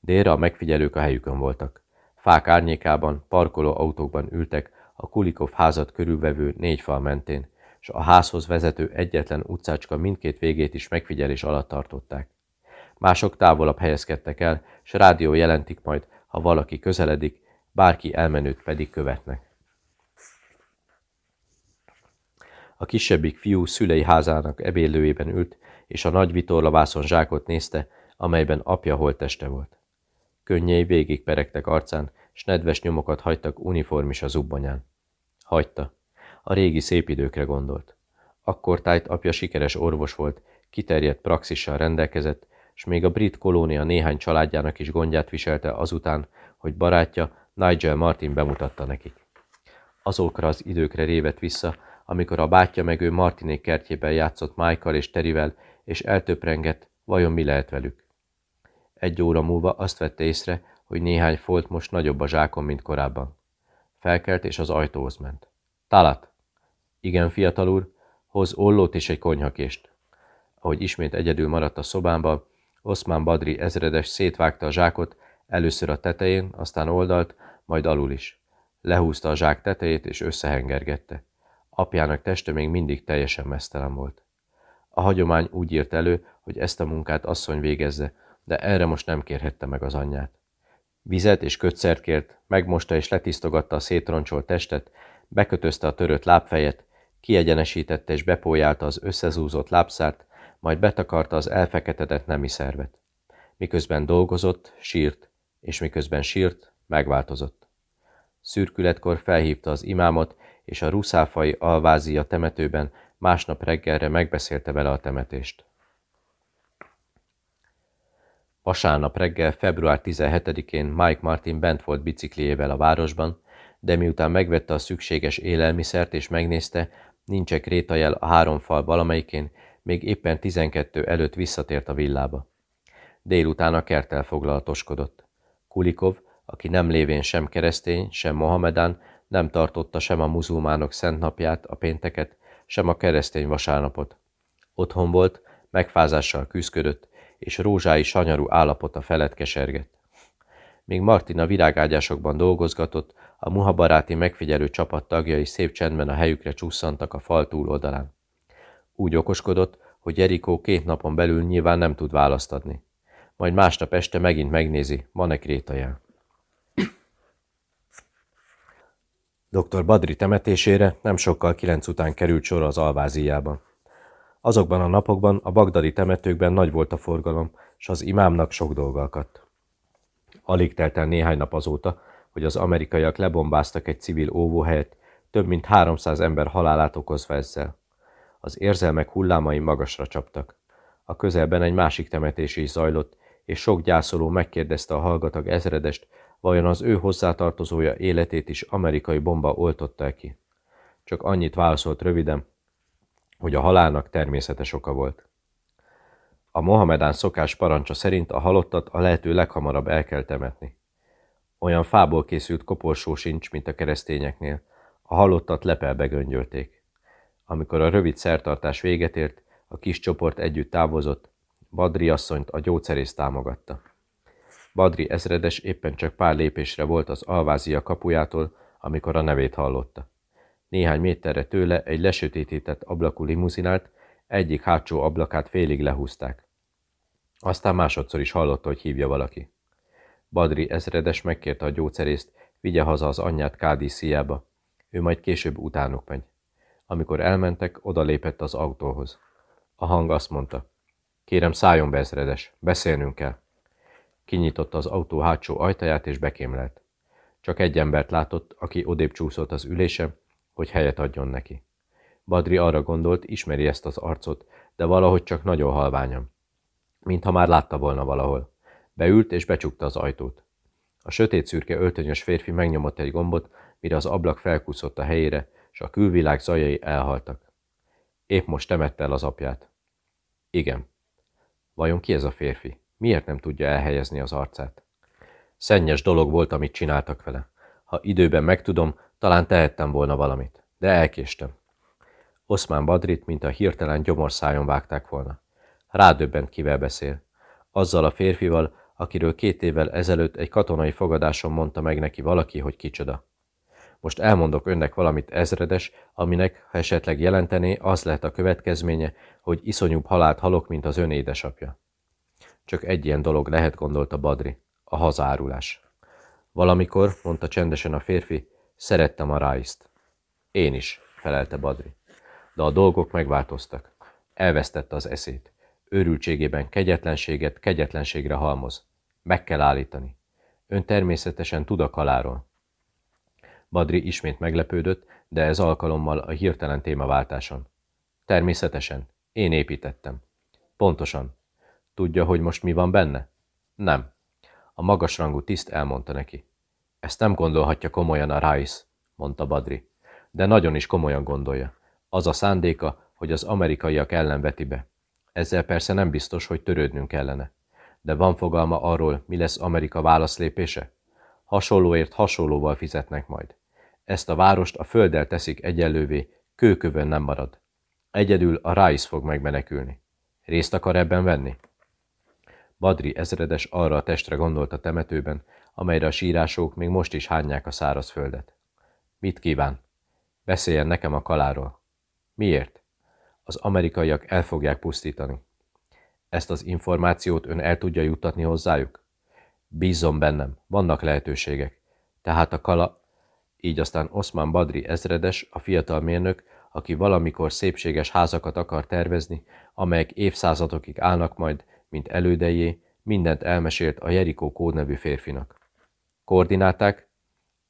Speaker 1: Délre a megfigyelők a helyükön voltak. Fák árnyékában, parkoló autókban ültek, a Kulikov házat körülvevő négy fal mentén, és a házhoz vezető egyetlen utcácska mindkét végét is megfigyelés alatt tartották. Mások távolabb helyezkedtek el, s rádió jelentik majd, ha valaki közeledik, bárki elmenőt pedig követnek. A kisebbik fiú szülei házának ebélőjében ült, és a nagy vitorlavászon zsákot nézte, amelyben apja holtteste volt. Könnyei végig peregtek arcán, s nedves nyomokat hagytak uniformis a zubbonyán. Hagyta. A régi szép időkre gondolt. Akkor tájt apja sikeres orvos volt, kiterjedt praxissal rendelkezett, s még a brit kolónia néhány családjának is gondját viselte azután, hogy barátja Nigel Martin bemutatta nekik. Azokra az időkre révet vissza, amikor a bátyja meg ő Martinék kertjében játszott Michael és Terivel, és eltöprengett, vajon mi lehet velük. Egy óra múlva azt vette észre, hogy néhány folt most nagyobb a zsákon, mint korábban. Felkelt és az ajtóhoz ment. Talat! Igen, fiatal úr, hoz ollót és egy konyhakést. Ahogy ismét egyedül maradt a szobámba, Oszmán Badri ezredes szétvágta a zsákot, először a tetején, aztán oldalt, majd alul is. Lehúzta a zsák tetejét és összehengergette. Apjának teste még mindig teljesen mesztelen volt. A hagyomány úgy írt elő, hogy ezt a munkát asszony végezze, de erre most nem kérhette meg az anyját. Vizet és kötszert kért, megmosta és letisztogatta a szétroncsolt testet, bekötözte a törött lábfejet, kiegyenesítette és bepójálta az összezúzott lábszárt, majd betakarta az elfeketedett nemi szervet. Miközben dolgozott, sírt, és miközben sírt, megváltozott. Szürkületkor felhívta az imámot, és a ruszáfai alvázia temetőben másnap reggelre megbeszélte vele a temetést. Vasárnap reggel, február 17-én Mike Martin bent volt bicikliével a városban, de miután megvette a szükséges élelmiszert és megnézte, nincs krétajel a három fal valamelyikén, még éppen 12 előtt visszatért a villába. Délután a kertel foglalatoskodott. Kulikov, aki nem lévén sem keresztény, sem Mohamedán, nem tartotta sem a muzulmánok szent napját, a pénteket, sem a keresztény vasárnapot. Otthon volt, megfázással küzdködött, és rózsái sanyarú állapota felett kesergett. Míg Martina virágágyásokban dolgozgatott, a muhabaráti megfigyelő csapat tagjai szép csendben a helyükre csusszantak a fal túloldalán. Úgy okoskodott, hogy Erikó két napon belül nyilván nem tud választ adni. Majd másnap este megint megnézi, van-e krétajel. Dr. Badri temetésére nem sokkal kilenc után került sor az alváziában. Azokban a napokban a bagdadi temetőkben nagy volt a forgalom, és az imámnak sok dolga akadt. Alig telt el néhány nap azóta, hogy az amerikaiak lebombáztak egy civil óvóhelyet, több mint 300 ember halálát okozva ezzel. Az érzelmek hullámai magasra csaptak. A közelben egy másik temetés is zajlott, és sok gyászoló megkérdezte a hallgatag ezredest, vajon az ő hozzátartozója életét is amerikai bomba oltotta ki. Csak annyit válaszolt röviden, hogy a halálnak természetes oka volt. A Mohamedán szokás parancsa szerint a halottat a lehető leghamarabb el kell temetni. Olyan fából készült koporsó sincs, mint a keresztényeknél. A halottat lepelbe göngyölték. Amikor a rövid szertartás véget ért, a kis csoport együtt távozott, Badri asszonyt a gyógyszerész támogatta. Badri ezredes éppen csak pár lépésre volt az alvázia kapujától, amikor a nevét hallotta. Néhány méterre tőle egy lesötétített ablakú limuzinált, egyik hátsó ablakát félig lehúzták. Aztán másodszor is hallotta, hogy hívja valaki. Badri ezredes megkérte a gyógyszerészt, vigye haza az anyját Kádísziába. Ő majd később utánuk megy. Amikor elmentek, odalépett az autóhoz. A hang azt mondta, kérem szálljon be ezredes, beszélnünk kell. Kinyitotta az autó hátsó ajtaját és bekémlelt. Csak egy embert látott, aki odébb csúszott az ülése, hogy helyet adjon neki. Badri arra gondolt, ismeri ezt az arcot, de valahogy csak nagyon halványan. Mintha már látta volna valahol. Beült és becsukta az ajtót. A sötét szürke öltönyös férfi megnyomott egy gombot, mire az ablak felkúszott a helyére, és a külvilág zajai elhaltak. Épp most temette el az apját. Igen. Vajon ki ez a férfi? Miért nem tudja elhelyezni az arcát? Szennyes dolog volt, amit csináltak vele. Ha időben megtudom, talán tehettem volna valamit. De elkéstem. Oszmán Badrit, mint a hirtelen gyomorszájon vágták volna. Rádöbbent, kivel beszél. Azzal a férfival, akiről két évvel ezelőtt egy katonai fogadáson mondta meg neki valaki, hogy kicsoda. Most elmondok önnek valamit ezredes, aminek, ha esetleg jelentené, az lehet a következménye, hogy iszonyúbb halált halok, mint az ön édesapja. Csak egy ilyen dolog lehet, gondolta Badri, a hazárulás. Valamikor, mondta csendesen a férfi, szerettem a ráiszt. Én is, felelte Badri. De a dolgok megváltoztak. Elvesztette az eszét. Őrültségében kegyetlenséget kegyetlenségre halmoz. Meg kell állítani. Ön természetesen tud a kaláról. Badri ismét meglepődött, de ez alkalommal a hirtelen témaváltáson. Természetesen. Én építettem. Pontosan. Tudja, hogy most mi van benne? Nem. A magasrangú tiszt elmondta neki. Ezt nem gondolhatja komolyan a Rice, mondta Badri. De nagyon is komolyan gondolja. Az a szándéka, hogy az amerikaiak ellen veti be. Ezzel persze nem biztos, hogy törődnünk kellene. De van fogalma arról, mi lesz Amerika válaszlépése? Hasonlóért hasonlóval fizetnek majd. Ezt a várost a földdel teszik egyenlővé, kőkövön nem marad. Egyedül a Rice fog megmenekülni. Részt akar ebben venni? Badri ezredes arra a testre gondolt a temetőben, amelyre a sírások még most is hányják a szárazföldet. Mit kíván? Beszéljen nekem a kaláról. Miért? Az amerikaiak el fogják pusztítani. Ezt az információt ön el tudja juttatni hozzájuk? Bízom bennem, vannak lehetőségek. Tehát a kala... Így aztán Osman Badri ezredes, a fiatal mérnök, aki valamikor szépséges házakat akar tervezni, amelyek évszázadokig állnak majd, mint elődejé, mindent elmesélt a Jerikó kódnevű férfinak. Koordináták?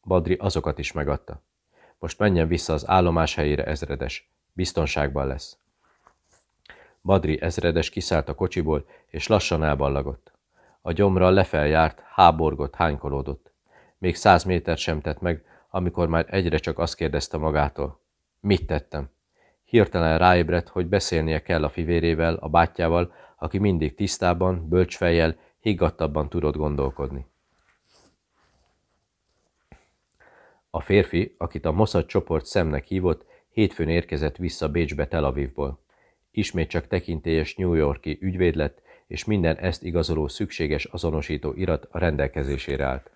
Speaker 1: Badri azokat is megadta. Most menjen vissza az állomás helyére ezredes. Biztonságban lesz. Badri ezredes kiszállt a kocsiból, és lassan elballagott. A gyomra lefeljárt, háborgott, hánykolódott. Még száz méter sem tett meg, amikor már egyre csak azt kérdezte magától. Mit tettem? Hirtelen ráébredt, hogy beszélnie kell a fivérével, a bátyjával, aki mindig tisztában, bölcsfejjel, higgadtabban tudott gondolkodni. A férfi, akit a Mossad csoport szemnek hívott, hétfőn érkezett vissza Bécsbe Tel Avivból. Ismét csak tekintélyes New Yorki ügyvéd lett, és minden ezt igazoló szükséges azonosító irat a rendelkezésére állt.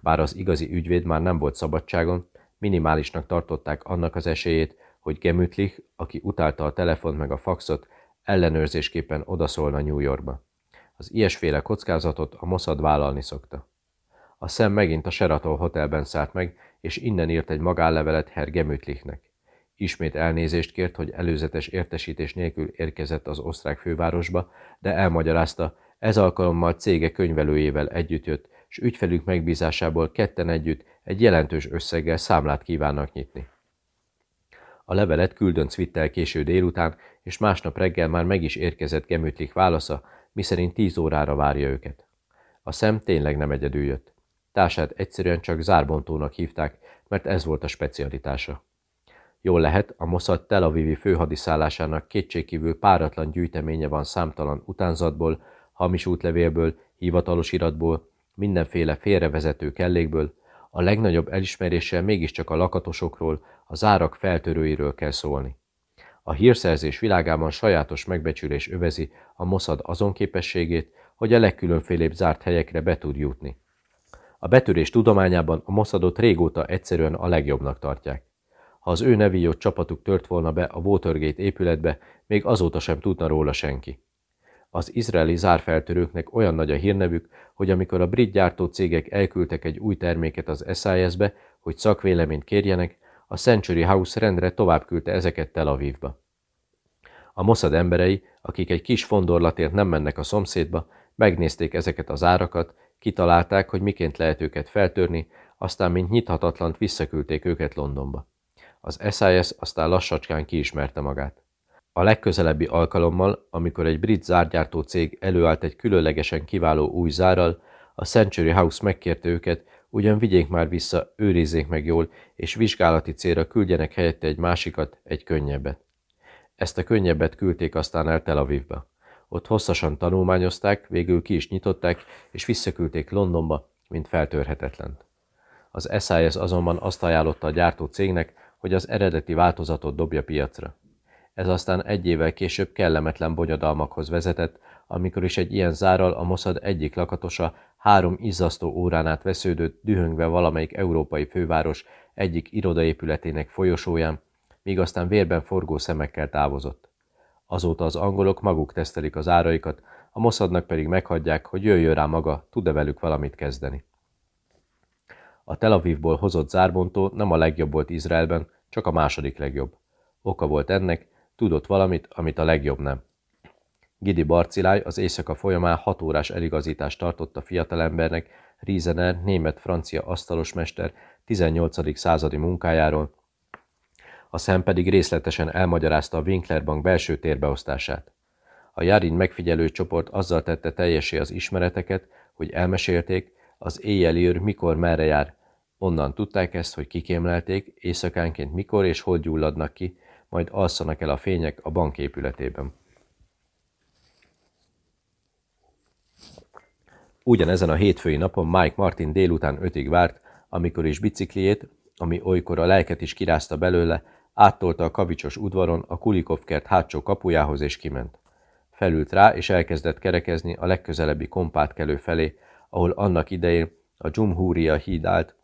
Speaker 1: Bár az igazi ügyvéd már nem volt szabadságon, minimálisnak tartották annak az esélyét, hogy Gemütlich, aki utálta a telefont meg a faxot, ellenőrzésképpen odaszólna New Yorkba. Az ilyesféle kockázatot a Mossad vállalni szokta. A szem megint a Sheraton Hotelben szállt meg, és innen írt egy magánlevelet Herr Gemütlichnek. Ismét elnézést kért, hogy előzetes értesítés nélkül érkezett az osztrák fővárosba, de elmagyarázta, ez alkalommal cége könyvelőjével együtt jött, s ügyfelük megbízásából ketten együtt egy jelentős összeggel számlát kívánnak nyitni. A levelet küldönc vitte el késő délután, és másnap reggel már meg is érkezett Gemütlik válasza, miszerint tíz órára várja őket. A szem tényleg nem egyedül jött. Társát egyszerűen csak zárbontónak hívták, mert ez volt a specialitása. Jól lehet, a Mossad Tel Avivi főhadiszállásának kétségkívül páratlan gyűjteménye van számtalan utánzatból, hamis útlevélből, hivatalos iratból, mindenféle félrevezető kellékből, a legnagyobb elismeréssel mégiscsak a lakatosokról, a zárak feltörőiről kell szólni. A hírszerzés világában sajátos megbecsülés övezi a Mossad azon képességét, hogy a legkülönfélébb zárt helyekre be tud jutni. A betörés tudományában a Mossadot régóta egyszerűen a legjobbnak tartják. Ha az ő nevíjott csapatuk tört volna be a Watergate épületbe, még azóta sem tudna róla senki. Az izraeli zárfeltörőknek olyan nagy a hírnevük, hogy amikor a brit gyártó cégek elküldtek egy új terméket az SIS-be, hogy szakvéleményt kérjenek, a Century House rendre tovább küldte ezeket Tel Avivba. A Mossad emberei, akik egy kis fondorlatért nem mennek a szomszédba, megnézték ezeket az árakat, kitalálták, hogy miként lehet őket feltörni, aztán mint nyithatatlant visszaküldték őket Londonba. Az SIS aztán lassacskán kiismerte magát. A legközelebbi alkalommal, amikor egy brit zárgyártó cég előállt egy különlegesen kiváló új zárral, a Century House megkérte őket, ugyan vigyék már vissza, őrizzék meg jól, és vizsgálati célra küldjenek helyette egy másikat, egy könnyebbet. Ezt a könnyebbet küldték aztán el Tel Avivba. Ott hosszasan tanulmányozták, végül ki is nyitották, és visszaküldték Londonba, mint feltörhetetlent. Az SIS azonban azt ajánlotta a gyártó cégnek, hogy az eredeti változatot dobja piacra. Ez aztán egy évvel később kellemetlen bonyodalmakhoz vezetett, amikor is egy ilyen zárral a Mossad egyik lakatosa három izzasztó órán át vesződött, dühöngve valamelyik európai főváros egyik irodaépületének folyosóján, míg aztán vérben forgó szemekkel távozott. Azóta az angolok maguk tesztelik az áraikat, a Mossadnak pedig meghagyják, hogy jöjjön rá maga, tud-e velük valamit kezdeni. A Tel Avivból hozott zárbontó nem a legjobb volt Izraelben, csak a második legjobb. Oka volt ennek, tudott valamit, amit a legjobb nem. Gidi Barciláj az éjszaka folyamán hat órás eligazítást tartott a fiatalembernek, Riesener, német-francia asztalosmester 18. századi munkájáról, a szem pedig részletesen elmagyarázta a Winkler Bank belső térbeosztását. A Jarin megfigyelő csoport azzal tette teljesé az ismereteket, hogy elmesélték, az éjjeli őr mikor merre jár. Onnan tudták ezt, hogy kikémlelték, éjszakánként mikor és hol gyulladnak ki, majd alszanak el a fények a bank épületében. Ugyanezen a hétfői napon Mike Martin délután ötig várt, amikor is bicikliét, ami olykor a lelket is kirázta belőle, áttolta a kavicsos udvaron a Kulikov kert hátsó kapujához és kiment. Felült rá, és elkezdett kerekezni a legközelebbi kompátkelő felé, ahol annak idején a Dzsumhúria híd állt,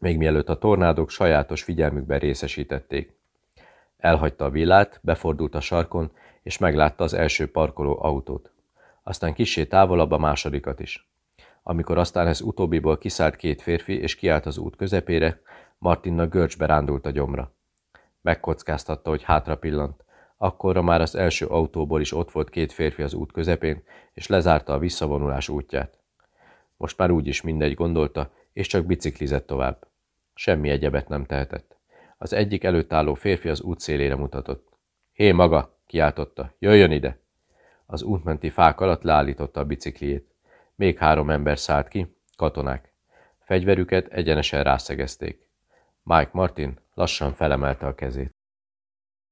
Speaker 1: még mielőtt a tornádok sajátos figyelmükben részesítették. Elhagyta a villát, befordult a sarkon, és meglátta az első parkoló autót. Aztán kissé távolabb a másodikat is. Amikor aztán ez utóbbiból kiszállt két férfi, és kiállt az út közepére, Martinna görcsbe rándult a gyomra. Megkockáztatta, hogy hátra pillant. Akkorra már az első autóból is ott volt két férfi az út közepén, és lezárta a visszavonulás útját. Most már úgyis mindegy gondolta, és csak biciklizett tovább. Semmi egyebet nem tehetett. Az egyik előtt álló férfi az út szélére mutatott. Hé maga, kiáltotta, jöjjön ide! Az útmenti fák alatt leállította a bicikliét. Még három ember szállt ki, katonák. Fegyverüket egyenesen rászegezték. Mike Martin lassan felemelte a kezét.